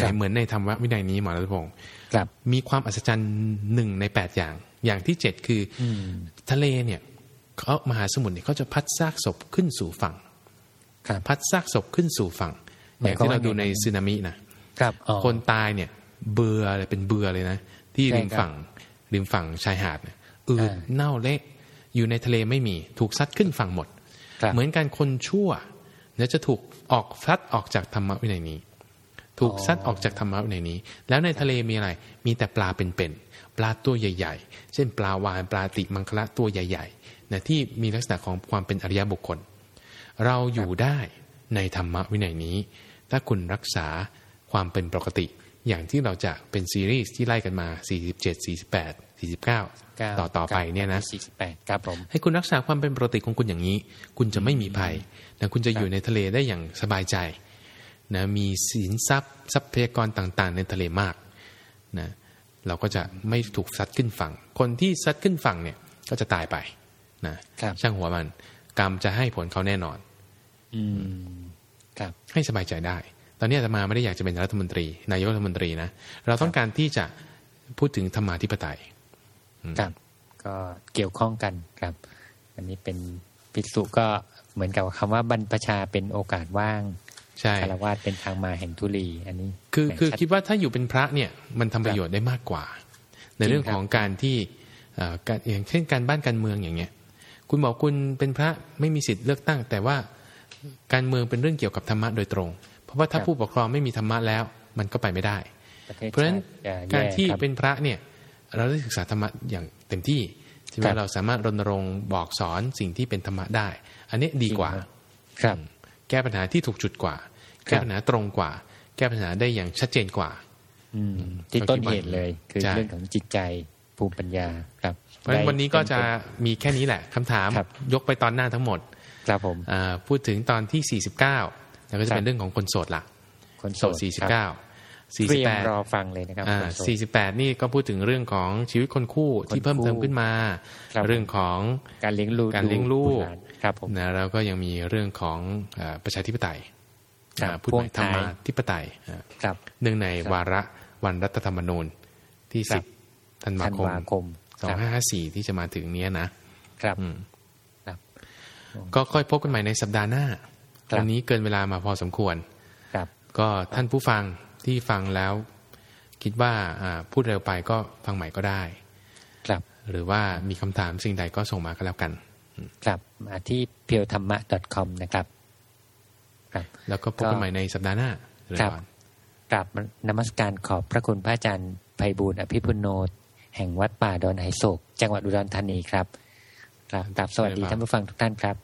ครัไหนบเหมือนในธรรมวินัยนี้หมอรัตพงศ์ครับมีความอัศจรรย์หนึ่งในแปดอย่าง อย่างที่เจ็ดคือออืมทะเลเนี่ยเขามหาสมุทรเนี่ยเขาจะพัดซากศพขึ้นสู่ฝั่งครับ พัดซากศพขึ้นสู่ฝั่งหอมายย่างความที่เราว่าดูไงในครับสึนามินะครับอ๋อคนตายเนี่ย เบื่อเลยเป็นเบื่อเลยนะ ที่ใช่ริมครับฝั่งริมฝั่งชายหาดเนี่ยอืดอ่าเน่าเละอยู่ในทะเลไม่มี ถูกซัดขึ้นฝั่งหมดครับเหมือนกันคนชั่วเนี่ยจะถูกออกซัดออกจากธรรมวินัยนี้ ถูกซัดออกจากธรรมวินัยนี้ แล้วในทะเลมีอะไร มีแต่ปลาเป็นๆปลาตัวใหญ่ ๆ เช่น ปลาวาฬปลาติมังคละตัวใหญ่ๆนะที่มีลักษณะของความเป็นอริยบุคคล เราอยู่ได้ในธรรมวินัยนี้ ถ้าคุณรักษาความเป็นปกติ อย่างที่เราจะเป็นซีรีส์ที่ไล่กันมา 47 48 49 ต่อต่อไปเนี่ยนะสี่สิบแปดครับผมให้คุณรักษาความเป็นปกติของคุณอย่างนี้ คุณจะไม่มีภัยนะคุณจะอยู่ในทะเลได้อย่างสบายใจนะมีสินทรัพย์ทรัพยากรต่างๆ ในทะเลมากนะเราก็จะไม่ถูกซัดขึ้นฝั่ง คนที่ซัดขึ้นฝั่งเนี่ยก็จะตายไปนะครับช่างหัวมัน กรรมจะให้ผลเขาแน่นอน อืมครับให้สบายใจได้ ตอนนี้อาตมาไม่ได้อยากจะเป็นรัฐมนตรี นายกรัฐมนตรีนะเราต้องการที่จะพูดถึงธรรมาธิปไตยครับ ก็เกี่ยวข้องกันครับ อันนี้เป็นภิกษุก็เหมือนกับคำว่าบรรพชาเป็นโอกาสว่างใช่คารวะเป็นทางมาแห่งทุลี อันนี้ คือแหม่คือชัดคิดว่าถ้าอยู่เป็นพระเนี่ยมันทำประโยชน์ได้มากกว่า ในเรื่องของการที่การอย่างเช่นการบ้านการเมืองอย่างเงี้ย คุณบอกคุณเป็นพระไม่มีสิทธิ์เลือกตั้ง แต่ว่า การเมืองเป็นเรื่องเกี่ยวกับธรรมะโดยตรง เพราะว่าถ้าผู้ปกครองไม่มีธรรมะแล้ว มันก็ไปไม่ได้ เพราะฉะนั้นการที่เป็นพระเนี่ยเราได้ศึกษาธรรมะอย่างเต็มที่ใช่ไหมเราสามารถรณรงค์บอกสอนสิ่งที่เป็นธรรมะได้ อันนี้ดีกว่าครับแก้ปัญหาที่ถูกจุดกว่า แก้ปัญหาตรงกว่า แก้ปัญหาได้อย่างชัดเจนกว่าอืมที่ต้นเหตุเลย คือเรื่องของจิตใจภูมิปัญญาครับเพราะฉะนั้นวันนี้ก็จะมีแค่นี้แหละคำถามยกไปตอนหน้าทั้งหมด ครับผมพูดถึงตอนที่ 49แล้วก็จะเป็นเรื่องของคนโสดละคนโสด 49 48รอฟังเลยนะครับ48 นี่ก็พูดถึงเรื่องของชีวิตคนคู่ที่เพิ่มเติมขึ้นมา เรื่องของการเลี้ยงลูกการเลี้ยงลูกครับผมนะแล้วก็ยังมีเรื่องของประชาธิปไตยพูดหมายธรรมาธิปไตยครับเนื่องในวาระวันรัฐธรรมนูญที่ 10 ธันวาคม 2554 ที่จะมาถึงเนี้ยนะครับครับ ก็ค่อยพบกันใหม่ในสัปดาห์หน้าวันนี้เกินเวลามาพอสมควรครับ ก็ท่านผู้ฟังที่ฟังแล้ว คิดว่าพูดเร็วไปก็ฟังใหม่ก็ได้ ครับ หรือว่ามีคำถามสิ่งใดก็ส่งมาก็แล้วกัน ครับมาที่ p e e l t h a m m a com นะครับ ครับ แล้วก็พบกันใหม่ในสัปดาห์หน้าครับกราบนมัสการขอบพระคุณพระอาจารย์ไพบูลอภิพุโนแห่งวัดป่าดอนไหโศก จังหวัดอุดรธานีครับครับสวัสดีท่านผู้ฟังทุกท่านครับ